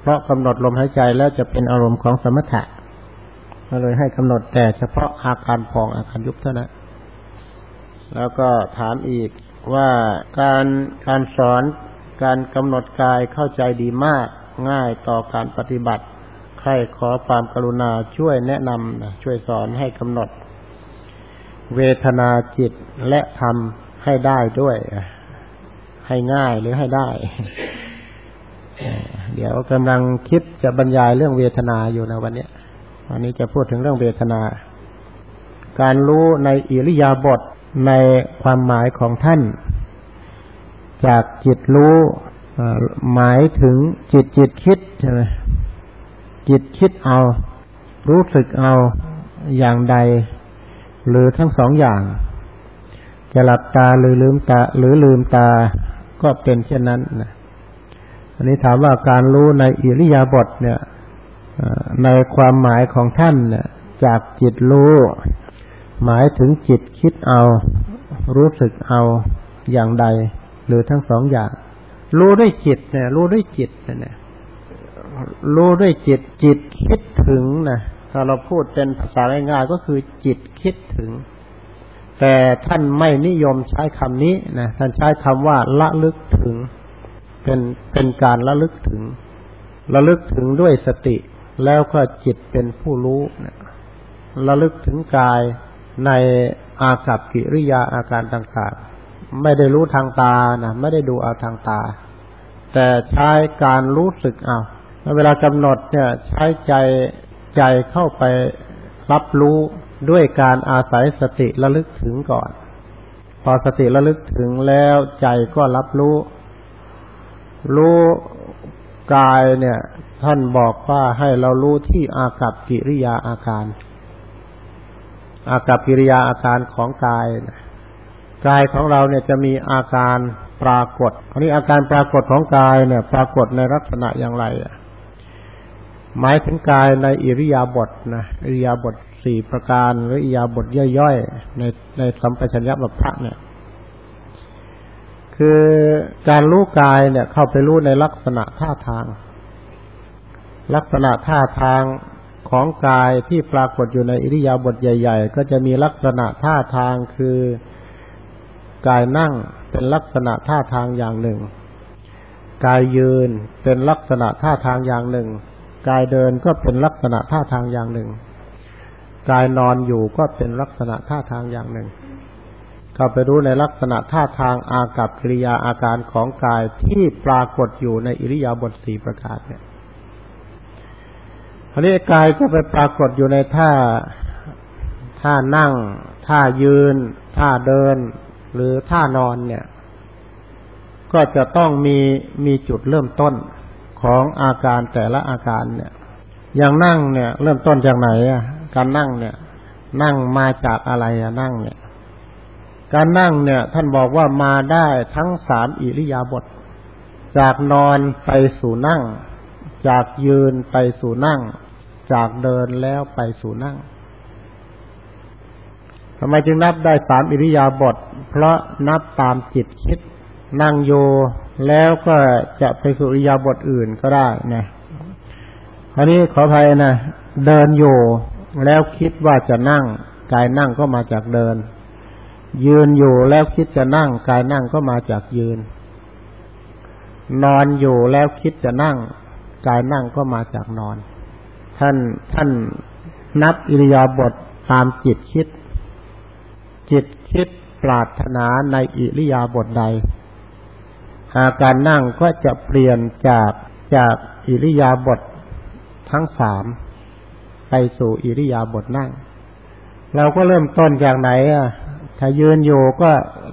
เพราะกำหนดลมหายใจแล้วจะเป็นอารมณ์ของสมถะก็เลยให้กำหนดแต่เฉพาะอาการพองอาการยุบเท่านั้นแล้วก็ถามอีกว่าการการสอนการกำหนดกายเข้าใจดีมาก ง่ายต่อการปฏิบัติ ใครขอความกรุณาช่วยแนะนำช่วยสอนให้กำหนด เวทนาจิตและทำให้ได้ด้วย ให้ง่ายหรือให้ได้ เดี๋ยวกำลังคิดจะบรรยายเรื่องเวทนาอยู่นะวันนี้วันนี้จะพูดถึงเรื่องเวทนา การรู้ในอิริยาบถในความหมายของท่าน จากจิตรู้ หมายถึงจิตจิตคิดใช่ไหมจิตคิดเอา รู้สึกเอาอย่างใด หรือทั้งสองอย่าง จะหลับตาหรือลืมตา หรือลืมตาก็เป็นเช่นนั้นนะอันนี้ถามว่าการรู้ในอิริยาบถเนี่ยในความหมายของท่านเนี่ยจากจิตรู้ หมายถึงจิตคิดเอา รู้สึกเอาอย่างใด หรือทั้งสองอย่าง รู้ด้วยจิตเนี่ยรู้ด้วยจิตเนี่ยรู้ด้วยจิตจิตคิดถึงนะถ้าเราพูดเป็นภาษาง่ายๆก็คือจิตคิดถึง แต่ท่านไม่นิยมใช้คำนี้นะท่านใช้คำว่าละลึกถึง เป็นเป็นการระลึกถึงระลึกถึงด้วยสติ แล้วก็จิตเป็นผู้รู้ระลึกถึงกายในอากับกิริยาอาการต่าง ๆ ไม่ได้รู้ทางตานะไม่ได้ดูเอาทางตา แต่ใช้การรู้สึกเอาเวลากำหนดเนี่ยใช้ใจใจเข้าไปรับรู้ด้วยการอาศัยสติระลึกถึงก่อน พอสติระลึกถึงแล้วใจก็รับรู้ รู้กายเนี่ย ท่านบอกว่าให้เรารู้ที่อากับกิริยาอาการ อากับกิริยาอาการของกาย กายของเราเนี่ยจะมีอาการปรากฏอันนี้อาการปรากฏของกายเนี่ย ปรากฏในลักษณะอย่างไรอะหมายถึงกายในอิริยาบถนะอิริยาบถสี่ประการหรืออิริยาบถย่อยๆในในสัมปชัญญะบัพพะเนี่ยคือการรู้กายเนี่ย เข้าไปรู้ในลักษณะท่าทาง ลักษณะท่าทางของกายที่ปรากฏอยู่ในอิริยาบถใหญ่ ๆ ก็จะมีลักษณะท่าทางคือ กายนั่งเป็นลักษณะท่าทางอย่างหนึ่ง กายยืนเป็นลักษณะท่าทางอย่างหนึ่ง กายเดินก็เป็นลักษณะท่าทางอย่างหนึ่ง กายนอนอยู่ก็เป็นลักษณะท่าทางอย่างหนึ่ง เข้าไปรู้ในลักษณะท่าทางอากับกิริยาอาการของกายที่ปรากฏอยู่ในอิริยาบถสี่ประการเนี่ยอันนี้กายก็ไปปรากฏอยู่ในท่าท่านั่ง ท่ายืน ท่าเดิน หรือท่านอนเนี่ย ก็จะต้องมีมีจุดเริ่มต้นของอาการแต่ละอาการเนี่ย อย่างนั่งเนี่ย เริ่มต้นจากไหนอะ การนั่งเนี่ย นั่งมาจากอะไรอะนั่งเนี่ย การนั่งเนี่ย ท่านบอกว่ามาได้ทั้งสามอิริยาบถจากนอนไปสู่นั่ง จากยืนไปสู่นั่ง จากเดินแล้วไปสู่นั่ง ทำไมจึงนับได้สามอิริยาบถเพราะนับตามจิตคิดนั่งโยแล้วก็จะไปสู่อิริยาบถอื่นก็ได้นะคราวนี้ขออภัยนะเดินโยแล้วคิดว่าจะนั่ง กายนั่งก็มาจากเดิน ยืนอยู่แล้วคิดจะนั่ง กายนั่งก็มาจากยืน นอนอยู่แล้วคิดจะนั่ง กายนั่งก็มาจากนอน ท่านท่านนับอิริยาบถตามจิตคิด จิตคิดปรารถนาในอิริยาบถใด อาการนั่งก็จะเปลี่ยนจากจากอิริยาบถทั้งสามไปสู่อิริยาบถนั่ง เราก็เริ่มต้นจากไหนอะถ้ายืนอยู่ก็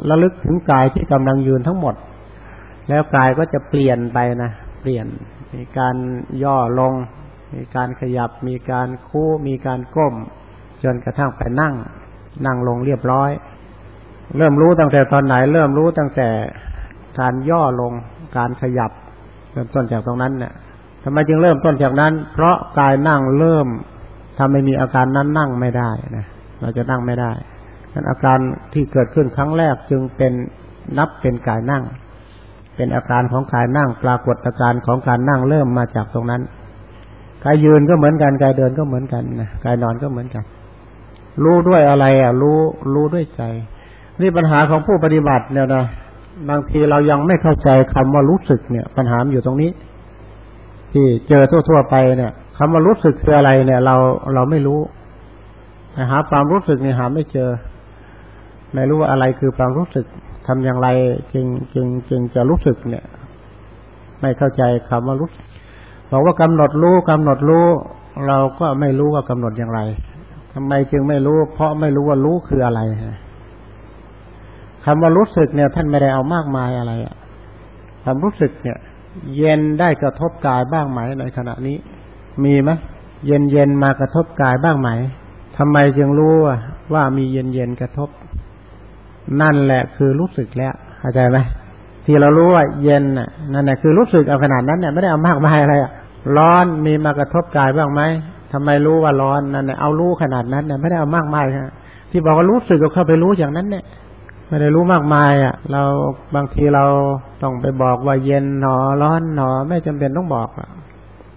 ระลึกถึงกายที่กำลังยืนทั้งหมด แล้วกายก็จะเปลี่ยนไปนะเปลี่ยนมีการย่อลง มีการขยับ มีการคู่มีการก้ม จนกระทั่งไปนั่ง นั่งลงเรียบร้อย เริ่มรู้ตั้งแต่ตอนไหน เริ่มรู้ตั้งแต่การย่อลงการขยับ เริ่มต้นจากตรงนั้นเนี่ยทำไมจึงเริ่มต้นจากนั้น เพราะกายนั่งเริ่มถ้าไม่มีอาการนั้นนั่งไม่ได้นะเราจะนั่งไม่ได้นั้นอาการที่เกิดขึ้นครั้งแรกจึงเป็นนับเป็นกายนั่ง เป็นอาการของกายนั่ง ปรากฏอาการของการนั่งเริ่มมาจากตรงนั้นกายยืนก็เหมือนกันกายเดินก็เหมือนกันนะกายนอนก็เหมือนกัน รู้ด้วยอะไร อะ รู้รู้ด้วยใจ นี่ปัญหาของผู้ปฏิบัติเนี่ยนะบางทีเรายังไม่เข้าใจคำว่ารู้สึกเนี่ย ปัญหาอยู่ตรงนี้ ที่เจอทั่วๆไปเนี่ยคำว่ารู้สึกคืออะไรเนี่ย เราเราไม่รู้หาความรู้สึกเนี่ยหาไม่เจอ ไม่รู้ว่าอะไรคือความรู้สึกทำอย่างไรจึงจึงจึงจะรู้สึกเนี่ย ไม่เข้าใจคำว่ารู้บอกว่ากำหนดรู้กำหนดรู้ เราก็ไม่รู้ว่ากำหนดอย่างไร ทำไมจึงไม่รู้ เพราะไม่รู้ว่ารู้คืออะไรคำว่ารู้สึกเนี่ย ท่านไม่ได้เอามากมายอะไรความรู้สึกเนี่ย เย็นได้กระทบกายบ้างไหมในขณะนี้ มีไหมเย็นเย็นมากระทบกายบ้างไหมทำไมจึงรู้ว่ามีเย็นเย็นกระทบ นั่นแหละคือรู้สึกแล้วเข้าใจไหมที่เรารู้ว่าเย็นน่ะนั่นแหละคือรู้สึกเอาขนาดนั้นเนี่ยไม่ได้เอามากมายอะไรอะร้อนมีมากระทบกายบ้างไหม ทำไมรู้ว่าร้อนนั่นเนี่ยเอารู้ขนาดนั้นเนี่ยไม่ได้เอามากมายฮะที่บอกว่ารู้สึกก็เข้าไปรู้อย่างนั้นเนี่ยไม่ได้รู้มากมายอะ เราบางทีเราต้องไปบอกว่าเย็นหนอร้อนหนอ ไม่จำเป็นต้องบอกอะ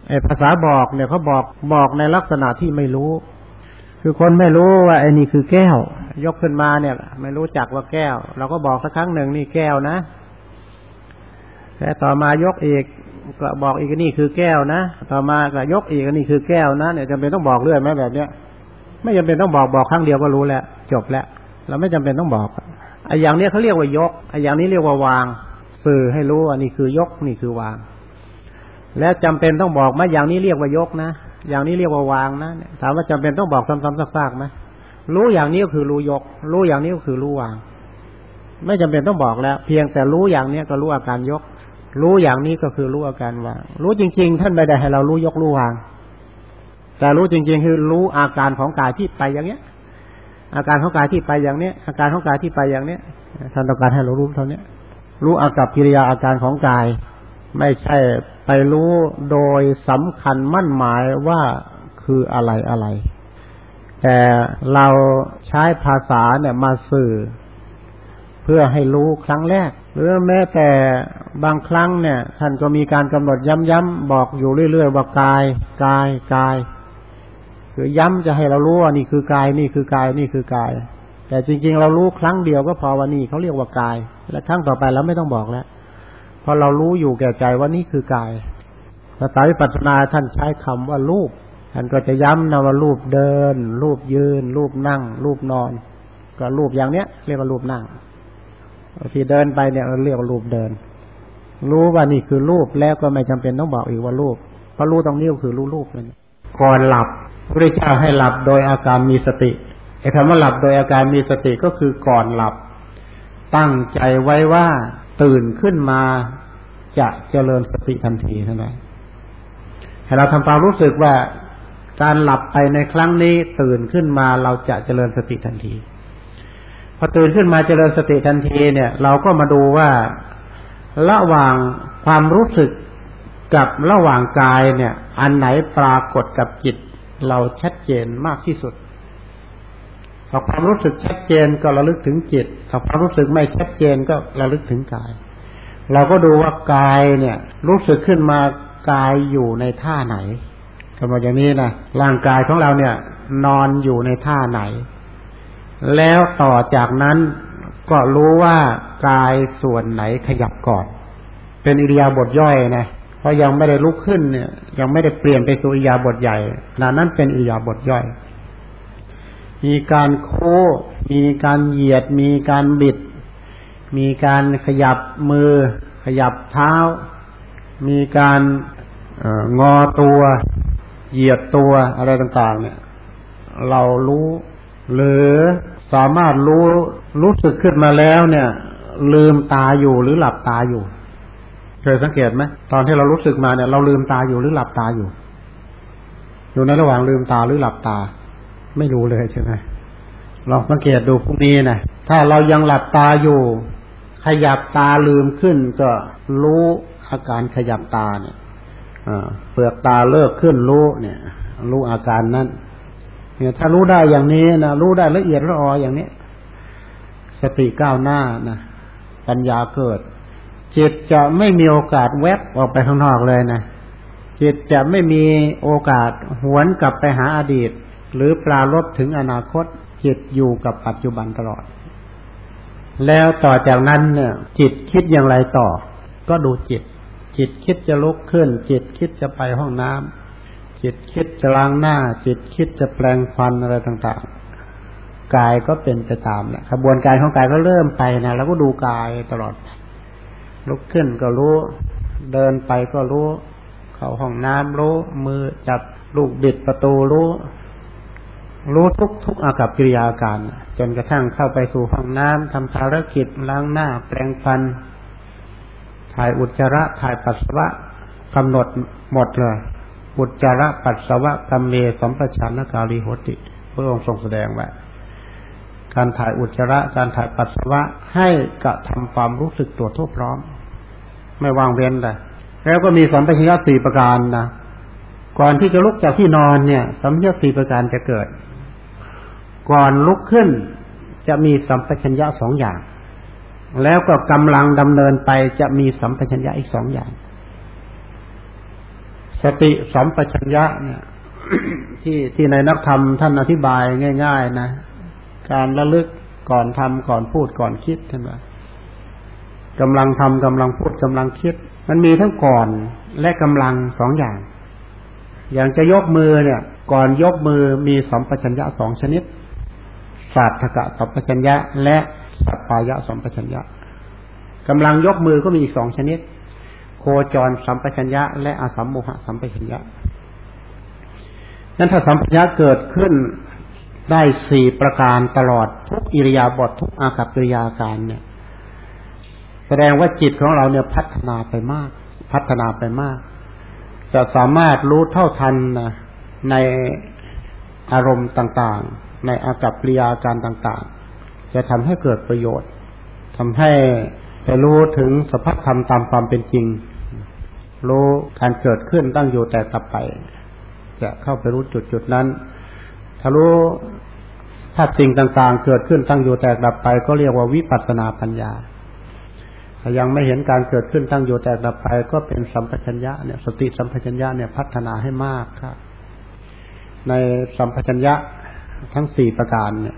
ไอ้ภาษาบอกเนี่ยเขาบอกบอกในลักษณะที่ไม่รู้ คือคนไม่รู้ว่าไอ้นี่คือแก้ว ยกขึ้นมาเนี่ย ไม่รู้จักว่าแก้ว เราก็บอกสักครั้งหนึ่งนี่แก้วนะแต่ต่อมายกอีก ก็บอกอีกนี่คือแก้วนะต่อมาก็ยกอีกนี่คือแก้วนะเนี่ยจำเป็นต้องบอกเรื่อยไหมแบบเนี้ยไม่จำเป็นต้องบอกบอกครั้งเดียวก็รู้แล้วจบแล้วเราไม่จำเป็นต้องบอกไอ้อย่างเนี้ยเขาเรียกว่ายกไอ้อย่างนี้เรียกว่าวาง สื่อให้รู้ว่านี่คือยกนี่คือวาง แล้วจำเป็นต้องบอกไหมอย่างนี้เรียกว่ายกนะอย่างนี้เรียกว่าวางนะถามว่าจำเป็นต้องบอกซ้ำๆซากๆไหมรู้อย่างนี้ก็คือรู้ยก รู้อย่างนี้ก็คือรู้วาง ไม่จำเป็นต้องบอกแล้ว เพียงแต่รู้อย่างเนี้ยก็รู้อาการยก รู้อย่างนี้ก็คือรู้อาการวาง รู้จริง ๆ ท่านไม่ได้ให้เรารู้ยกรู้วาง แต่รู้จริง ๆ คือรู้อาการของกายที่ไปอย่างเนี้ย อาการของกายที่ไปอย่างเนี้ย อาการของกายที่ไปอย่างเนี้ยท่านต้องการให้เรารู้เท่านี้รู้อากับกิริยาอาการของกาย ไม่ใช่ไปรู้โดยสำคัญมั่นหมายว่าคืออะไรอะไร แต่เราใช้ภาษาเนี่ยมาสื่อ เพื่อให้รู้ครั้งแรก หรือแม้แต่บางครั้งเนี่ย ท่านก็มีการกำหนดย้ำๆบอกอยู่เรื่อยๆว่ากาย กายกาย คือย้ำจะให้เรารู้ว่านี่คือกายนี่คือกายนี่คือกาย แต่จริง ๆ เรารู้ครั้งเดียวก็พอว่านี่เขาเรียกว่ากาย และครั้งต่อไปเราไม่ต้องบอกแล้วพอเรารู้อยู่แก่ใจว่านี่คือกายภาษาวิปัสสนาท่านใช้คำว่ารูปท่านก็จะย้ำนะว่ารูปเดิน รูปยืน รูปนั่ง รูปนอน ก็รูปอย่างเนี้ย เรียกว่ารูปนั่ง ที่เดินไปเนี่ยเราเรียกว่ารูปเดิน รู้ว่านี่คือรูปแล้วก็ไม่จำเป็นต้องบอกอีกว่ารูปเพราะรู้ตรงนี้ก็คือรู้รูปนั่นก่อนหลับพระเจ้าให้หลับโดยอาการมีสติไอ้คำว่าหลับโดยอาการมีสติก็คือก่อนหลับ ตั้งใจไว้ว่าตื่นขึ้นมาจะเจริญสติทันทีเท่านั้นให้เราทำความรู้สึกว่าการหลับไปในครั้งนี้ตื่นขึ้นมาเราจะเจริญสติทันที พอตื่นขึ้นมาเจริญสติทันทีเนี่ย เราก็มาดูว่าระหว่างความรู้สึกกับระหว่างกายเนี่ย อันไหนปรากฏกับจิต เราชัดเจนมากที่สุดถ้าความรู้สึกชัดเจนก็ระลึกถึงจิตถ้าความรู้สึกไม่ชัดเจนก็ระลึกถึงกาย เราก็ดูว่ากายเนี่ย รู้สึกขึ้นมากายอยู่ในท่าไหนกำหนดอย่างนี้นะร่างกายของเราเนี่ย นอนอยู่ในท่าไหน แล้วต่อจากนั้นก็รู้ว่ากายส่วนไหนขยับก่อน เป็นอิริยาบถย่อยนะเพราะยังไม่ได้ลุกขึ้นเนี่ยยังไม่ได้เปลี่ยนไปสู่อิริยาบถใหญ่นั้นเป็นอิริยาบถย่อย มีการโค้มีการเหยียด มีการบิด มีการขยับมือ ขยับเท้า มีการงอตัว เหยียดตัวอะไรต่าง ๆ เนี่ย เรารู้ หรือสามารถรู้รู้สึกขึ้นมาแล้วเนี่ย ลืมตาอยู่หรือหลับตาอยู่ เคยสังเกตไหมตอนที่เรารู้สึกมาเนี่ย เราลืมตาอยู่หรือหลับตาอยู่ อยู่ในระหว่างลืมตาหรือหลับตา ไม่รู้เลยใช่ไหมลองสังเกตดูพวกนี้นะถ้าเรายังหลับตาอยู่ ขยับตาลืมขึ้น ก็รู้อาการขยับตาเนี่ยเปลือกตาเลิกขึ้นรู้เนี่ย รู้อาการนั้น เนี่ยถ้ารู้ได้อย่างนี้นะรู้ได้ละเอียดละอออย่างนี้ สติก้าวหน้านะปัญญาเกิด จิตจะไม่มีโอกาสแวบออกไปข้างนอกเลยนะจิตจะไม่มีโอกาสหวนกลับไปหาอดีต หรือปรารบถึงอนาคต จิตอยู่กับปัจจุบันตลอด แล้วต่อจากนั้นเนี่ย จิตคิดอย่างไรต่อ ก็ดูจิต จิตคิดจะลุกขึ้น จิตคิดจะไปห้องน้ำ จิตคิดจะล้างหน้า จิตคิดจะแปลงฟันอะไรต่างๆ กายก็เป็นไปตามแหละขบวนการของกายก็เริ่มไปนะแล้วก็ดูกายตลอดลุกขึ้นก็รู้ เดินไปก็รู้ เข้าห้องน้ำรู้ มือจับลูกบิดประตูรู้ รู้ทุกทุกอากับกิริยาการ จนกระทั่งเข้าไปสู่ห้องน้ำทำภารกิจล้างหน้า แปรงฟัน ถ่ายอุจจาระถ่ายปัสสาวะกำหนดหมดเลย อุจจาระปัสสาวะกัมเมสัมปชัญญกาลีโหติ พระองค์ทรงแสดงว่าการถ่ายอุจจาระการถ่ายปัสสาวะให้กระทำความรู้สึกตัวทั่วพร้อม ไม่วางเว้นเลยแล้วก็มีสัมปชัญญะสี่ประการนะก่อนที่จะลุกจากที่นอนเนี่ย สัมปชัญญะสี่ประการจะเกิด ก่อนลุกขึ้นจะมีสัมปชัญญะสองอย่าง แล้วก็กำลังดำเนินไปจะมีสัมปชัญญะอีกสองอย่าง สติสัมปชัญญะเนี่ยที่ที่ในนักธรรมท่านอธิบายง่าย ๆ นะ การระลึกก่อนทำก่อนพูดก่อนคิดท่านว่ากำลังทำกำลังพูดกำลังคิด มันมีทั้งก่อนและกำลังสองอย่าง อย่างจะยกมือเนี่ย ก่อนยกมือมีสัมปชัญญะสองชนิดศาสตกะสัมปชัญญะ และสัพพายะสัมปชัญญะกำลังยกมือก็มีอีกสองชนิด จรสัมปชัญญะ และอาสัมโมหะสัมปชัญญะนั้นถ้าสัมปชัญญะเกิดขึ้นได้สี่ประการตลอดทุกอิริยาบถททุกอากับกิริยาการเนี่ย แสดงว่าจิตของเราเนี่ยพัฒนาไปมาก พัฒนาไปมาก จะสามารถรู้เท่าทันในอารมณ์ต่างๆ ในอากับกิริยาการต่างๆ จะทำให้เกิดประโยชน์ทำให้ไปรู้ถึงสภาพธรรมตามความเป็นจริง รู้การเกิดขึ้นตั้งอยู่แต่ตับไป จะเข้าไปรู้จุดจุดนั้น ถ้ารู้ภาพสิ่งต่างๆ เกิดขึ้นตั้งอยู่แต่ดับไป ก็เรียกว่าวิปัสนาปัญญาถ้ายังไม่เห็นการเกิดขึ้นตั้งอยู่แต่ดับไป ก็เป็นสัมปชัญญะเนี่ย สติสัมปชัญญะเนี่ยพัฒนาให้มากครับ ในสัมปชัญญะทั้งสี่ประการเนี่ย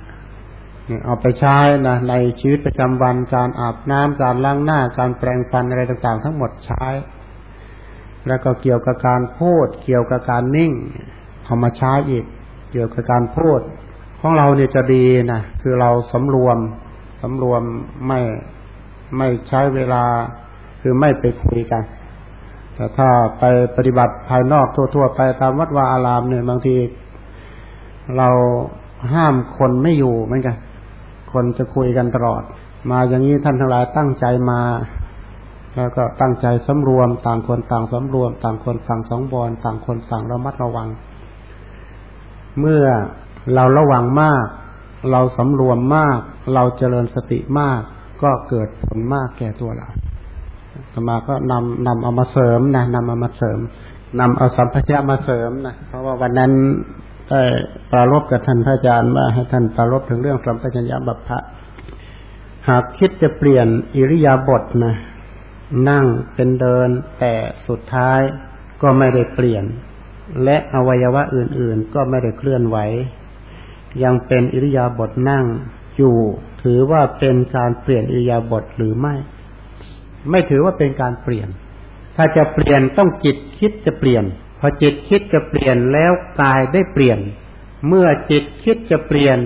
เอาไปใช้นะในชีวิตประจำวันการอาบน้ำการล้างหน้าการแปรงฟันอะไรต่างๆ ทั้งหมดใช้ แล้วก็เกี่ยวกับการพูด เกี่ยวกับการนิ่งเอามาใช้อีก เกี่ยวกับการพูด ของเราเนี่ยจะดีนะคือเราสำรวมสำรวมไม่ไม่ใช้เวลา คือไม่ไปคุยกัน แต่ถ้าไปปฏิบัติภายนอกทั่ว ๆ ไปตามวัดวาอารามเนี่ยบางที เราห้ามคนไม่อยู่เหมือนกัน คนจะคุยกันตลอด มาอย่างนี้ท่านทั้งหลายตั้งใจมา แล้วก็ตั้งใจสำรวม ต่างคนต่างสำรวม ต่างคนต่างสองบอลต่างคนต่างระมัดระวัง เมื่อเราระวังมาก เราสำรวมมาก เราเจริญสติมาก ก็เกิดผลมากแก่ตัวเราธรรมาก็นำนำเอามาเสริมนะนำเอามาเสริมนำเอาสัมผัสมาเสริมนะเพราะว่าวันนั้นได้ปรารบกับท่านพระอาจารย์ว่าให้ท่านปรารบถึงเรื่องสัมปชัญญะบัพพะหากคิดจะเปลี่ยนอิริยาบถนะ นั่งเป็นเดิน แต่สุดท้ายก็ไม่ได้เปลี่ยน และอวัยวะอื่นๆ ก็ไม่ได้เคลื่อนไหว ยังเป็นอิริยาบถนั่งอยู่ ถือว่าเป็นการเปลี่ยนอิริยาบถหรือไม่ ไม่ถือว่าเป็นการเปลี่ยน ถ้าจะเปลี่ยนต้องจิตคิดจะเปลี่ยน พอจิตคิดจะเปลี่ยนแล้วกายได้เปลี่ยน เมื่อจิตคิดจะเปลี่ยน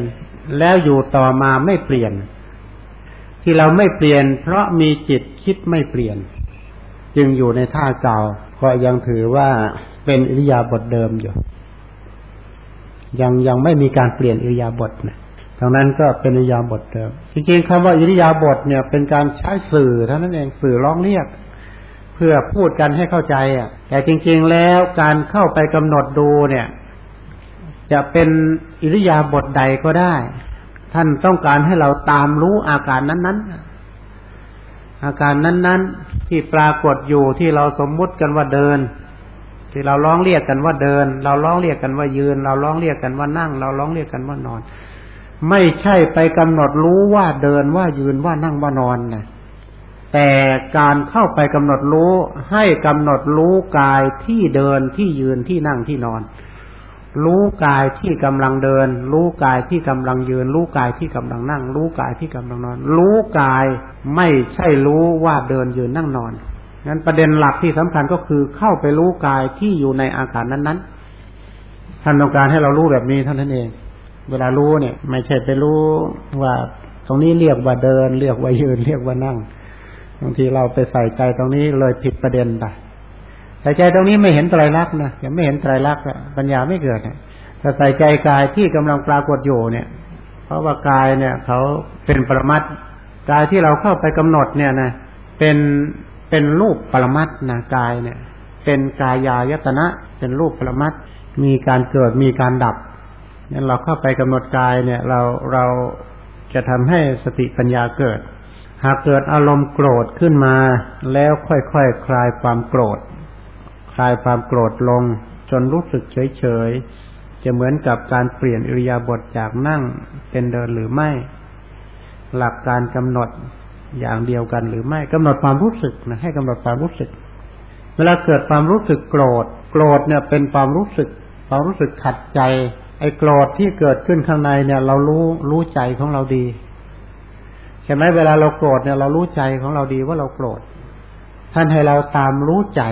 แล้วอยู่ต่อมาไม่เปลี่ยน ที่เราไม่เปลี่ยน เพราะมีจิตคิดไม่เปลี่ยน จึงอยู่ในท่าเก่าก็ยังถือว่าเป็นอิริยาบถเดิมอยู่ ยังยังไม่มีการเปลี่ยนอิริยาบถนะดังนั้นก็เป็นอิริยาบถเดิม จริงๆคำว่าอิริยาบถเนี่ย เป็นการใช้สื่อเท่านั้นเองสื่อร้องเรียก เพื่อพูดกันให้เข้าใจอะ แต่จริง ๆแล้วการเข้าไปกำหนดดูเนี่ย จะเป็นอิริยาบถใดก็ได้ ท่านต้องการให้เราตามรู้อาการนั้น ๆ อาการนั้น ๆ ที่ปรากฏอยู่ที่เราสมมุติกันว่าเดิน ที่เราร้องเรียกกันว่าเดิน เราร้องเรียกกันว่ายืน เราร้องเรียกกันว่านั่ง เราร้องเรียกกันว่านอน ไม่ใช่ไปกำหนดรู้ว่าเดินว่ายืนว่านั่งว่านอนนะแต่การเข้าไปกำหนดรู้ให้กำหนดรู้กายที่เดินที่ยืนที่นั่งที่นอน รู้กายที่กำลังเดิน รู้กายที่กำลังยืน รู้กายที่กำลังนั่ง รู้กายที่กำลังนอน รู้กายไม่ใช่รู้ว่าเดินยืนนั่งนอนงั้นประเด็นหลักที่สำคัญก็คือเข้าไปรู้กายที่อยู่ในอาการนั้นๆท่านต้องการให้เรารู้แบบนี้เท่านั้นเอง เวลารู้เนี่ย ไม่ใช่ไปรู้ว่าตรงนี้เรียกว่าเดิน เรียกว่ายืนเรียกว่านั่งบางทีเราไปใส่ใจตรงนี้เลยผิดประเด็นไป ใส่ใจตรงนี้ไม่เห็นไตรลักษณ์นะยังไม่เห็นไตรลักษณ์ปัญญาไม่เกิดเนี่ยถ้าใส่ใจกายที่กำลังปรากฏอยู่เนี่ย เพราะว่ากายเนี่ยเขาเป็นปรมัตกายที่เราเข้าไปกำหนดเนี่ยนะเป็นเป็นรูปปรมัตนะกายเนี่ย เป็นกายายตนะเป็นรูปปรมัตมีการเกิดมีการดับนั้นเราเข้าไปกำหนดกายเนี่ย เราเราจะทำให้สติปัญญาเกิด หากเกิดอารมณ์โกรธขึ้นมา แล้วค่อยๆคคลายความโกรธ คลายความโกรธลง จนรู้สึกเฉยๆจะเหมือนกับการเปลี่ยนอิริยาบถจากนั่งเป็นเดินหรือไม่ หลักการกำหนดอย่างเดียวกันหรือไม่กำหนดความรู้สึกนะให้กำหนดความรู้สึก เวลาเกิดความรู้สึกโกรธ โกรธเนี่ยเป็นความรู้สึกความรู้สึกขัดใจ ไอ้โกรธที่เกิดขึ้นข้างในเนี่ย เรารู้รู้ใจของเราดีใช่ไหมเวลาเราโกรธเนี่ยเรารู้ใจของเราดีว่าเราโกรธท่านให้เราตามรู้ใจ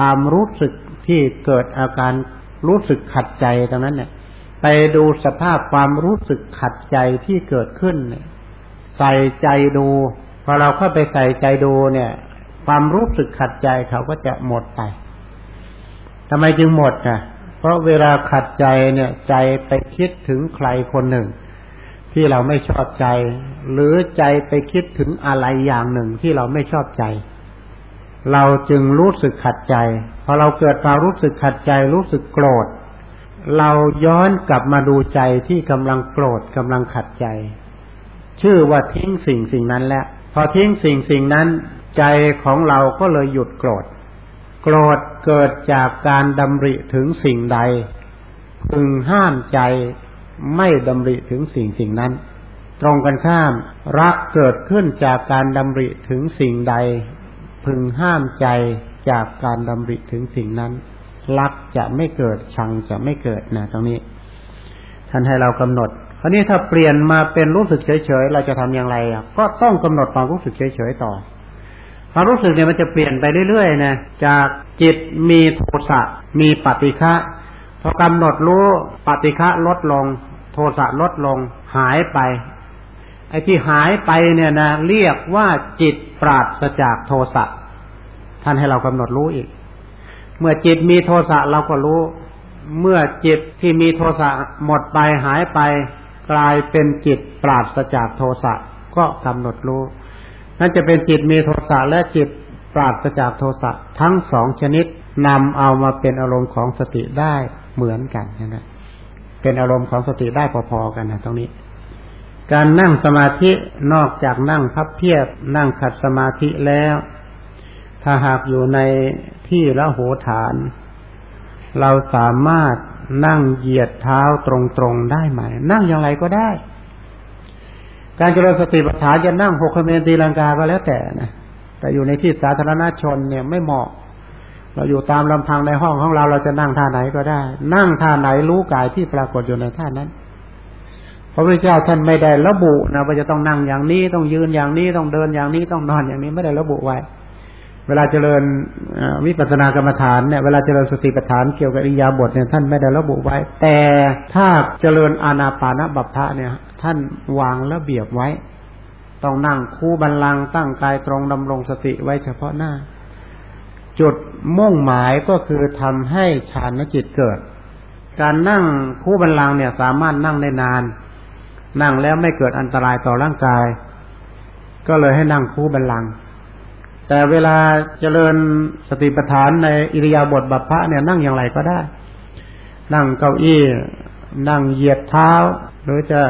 ตามรู้สึกที่เกิดอาการรู้สึกขัดใจตรงนั้นเนี่ย ไปดูสภาพความรู้สึกขัดใจที่เกิดขึ้นใส่ใจดู พอเราเข้าไปใส่ใจดูเนี่ย ความรู้สึกขัดใจเขาก็จะหมดไปทำไมจึงหมดอะ เพราะเวลาขัดใจเนี่ย ใจไปคิดถึงใครคนหนึ่ง ที่เราไม่ชอบใจ หรือใจไปคิดถึงอะไรอย่างหนึ่งที่เราไม่ชอบใจ เราจึงรู้สึกขัดใจพอเราเกิดความรู้สึกขัดใจรู้สึกโกรธ เราย้อนกลับมาดูใจที่กำลังโกรธกำลังขัดใจ ชื่อว่าทิ้งสิ่งสิ่งนั้นแล้วพอทิ้งสิ่งสิ่งนั้น ใจของเราก็เลยหยุดโกรธ โกรธเกิดจากการดำริถึงสิ่งใด พึงห้ามใจไม่ดำริถึงสิ่งสิ่งนั้น ตรงกันข้ามรักเกิดขึ้นจากการดำริถึงสิ่งใด พึงห้ามใจจากการดำริถึงสิ่งนั้น รักจะไม่เกิดชังจะไม่เกิดนะตรงนี้ ท่านให้เรากำหนดคราวนี้ถ้าเปลี่ยนมาเป็นรู้สึกเฉยๆเราจะทำอย่างไรอะก็ต้องกำหนดความรู้สึกเฉยๆต่อความรู้สึกเนี่ยมันจะเปลี่ยนไปเรื่อยๆนะจากจิตมีโทสะมีปฏิฆะพอกำหนดรู้ปฏิฆะลดลง โทสะลดลง หายไป ไอ้ที่หายไปเนี่ยนะเรียกว่าจิตปราศจากโทสะ ท่านให้เรากำหนดรู้อีก เมื่อจิตมีโทสะเราก็รู้ เมื่อจิตที่มีโทสะหมดไปหายไปกลายเป็นจิตปราศจากโทสะก็กำหนดรู้ นั่นจะเป็นจิตมีโทสะและจิตปราศจากโทสะทั้งสองชนิดนำเอามาเป็นอารมณ์ของสติได้เหมือนกันนะเป็นอารมณ์ของสติได้พอๆกันนะตรงนี้ การนั่งสมาธินอกจากนั่งพับเพียบนั่งขัดสมาธิแล้ว ถ้าหากอยู่ในที่ละโหฐาน เราสามารถนั่งเหยียดเท้าตรงๆได้ไหม นั่งอย่างไรก็ได้ การเจริญสติปัฏฐานจะนั่งหกเมนตีลังกาก็แล้วแต่นะแต่อยู่ในที่สาธารณชนเนี่ยไม่เหมาะ เราอยู่ตามลำพังในห้องของเราเราจะนั่งท่าไหนก็ได้ นั่งท่าไหนรู้กายที่ปรากฏอยู่ในท่านั้นพระพุทธเจ้าท่านไม่ได้ระบุนะว่าจะต้องนั่งอย่างนี้ต้องยืนอย่างนี้ต้องเดินอย่างนี้ต้องนอนอย่างนี้ไม่ได้ระบุไว้ เวลาเจริญวิปัสสนากรรมฐานเนี่ยเวลาเจริญสติปัฏฐานเกี่ยวกับอิยาบทเนี่ยท่านไม่ได้ระบุไว้ แต่ถ้าเจริญอานาปานบัพพะเนี่ยท่านวางระเบียบไว้ ต้องนั่งคู่บันลังตั้งกายตรงดำรงสติไว้เฉพาะหน้า จุดมุ่งหมายก็คือทำให้ฌานจิตเกิด การนั่งคู่บันลังเนี่ยสามารถนั่งได้นาน นั่งแล้วไม่เกิดอันตรายต่อร่างกาย ก็เลยให้นั่งคู่บันลัง แต่เวลาเจริญสติปัฏฐานในอิริยาบถบัพพะเนี่ยนั่งอย่างไรก็ได้ นั่งเก้าอี้ นั่งเหยียดเท้า หรือจะ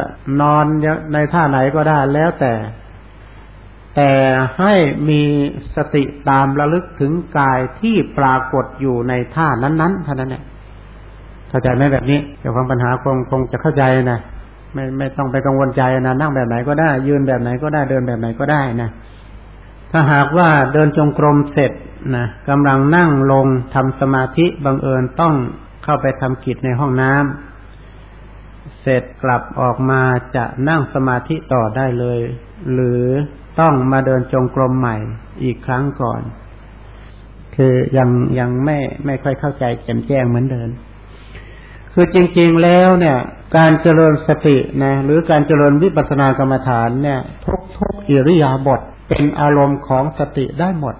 นอนในท่าไหนก็ได้แล้วแต่ แต่ให้มีสติตามระลึกถึงกายที่ปรากฏอยู่ในท่านั้นๆเท่านั้นแหละเข้าใจไหมแบบนี้เดี๋ยวความปัญหาคงคงจะเข้าใจนะไม่ไม่ต้องไปกังวลใจนะนั่งแบบไหนก็ได้ ยืนแบบไหนก็ได้เดินแบบไหนก็ได้นะ ถ้าหากว่าเดินจงกรมเสร็จนะกำลังนั่งลงทำสมาธิบังเอิญต้องเข้าไปทำกิจในห้องน้ำเสร็จกลับออกมาจะนั่งสมาธิต่อได้เลย หรือต้องมาเดินจงกรมใหม่อีกครั้งก่อน คือยังยังไม่ไม่ค่อยเข้าใจแจ่มแจ้งเหมือนเดิมคือจริง ๆแล้วเนี่ย การเจริญสตินะหรือการเจริญวิปัสสนากรรมฐานเนี่ย ทุกทุกอิริยาบถ เป็นอารมณ์ของสติได้หมด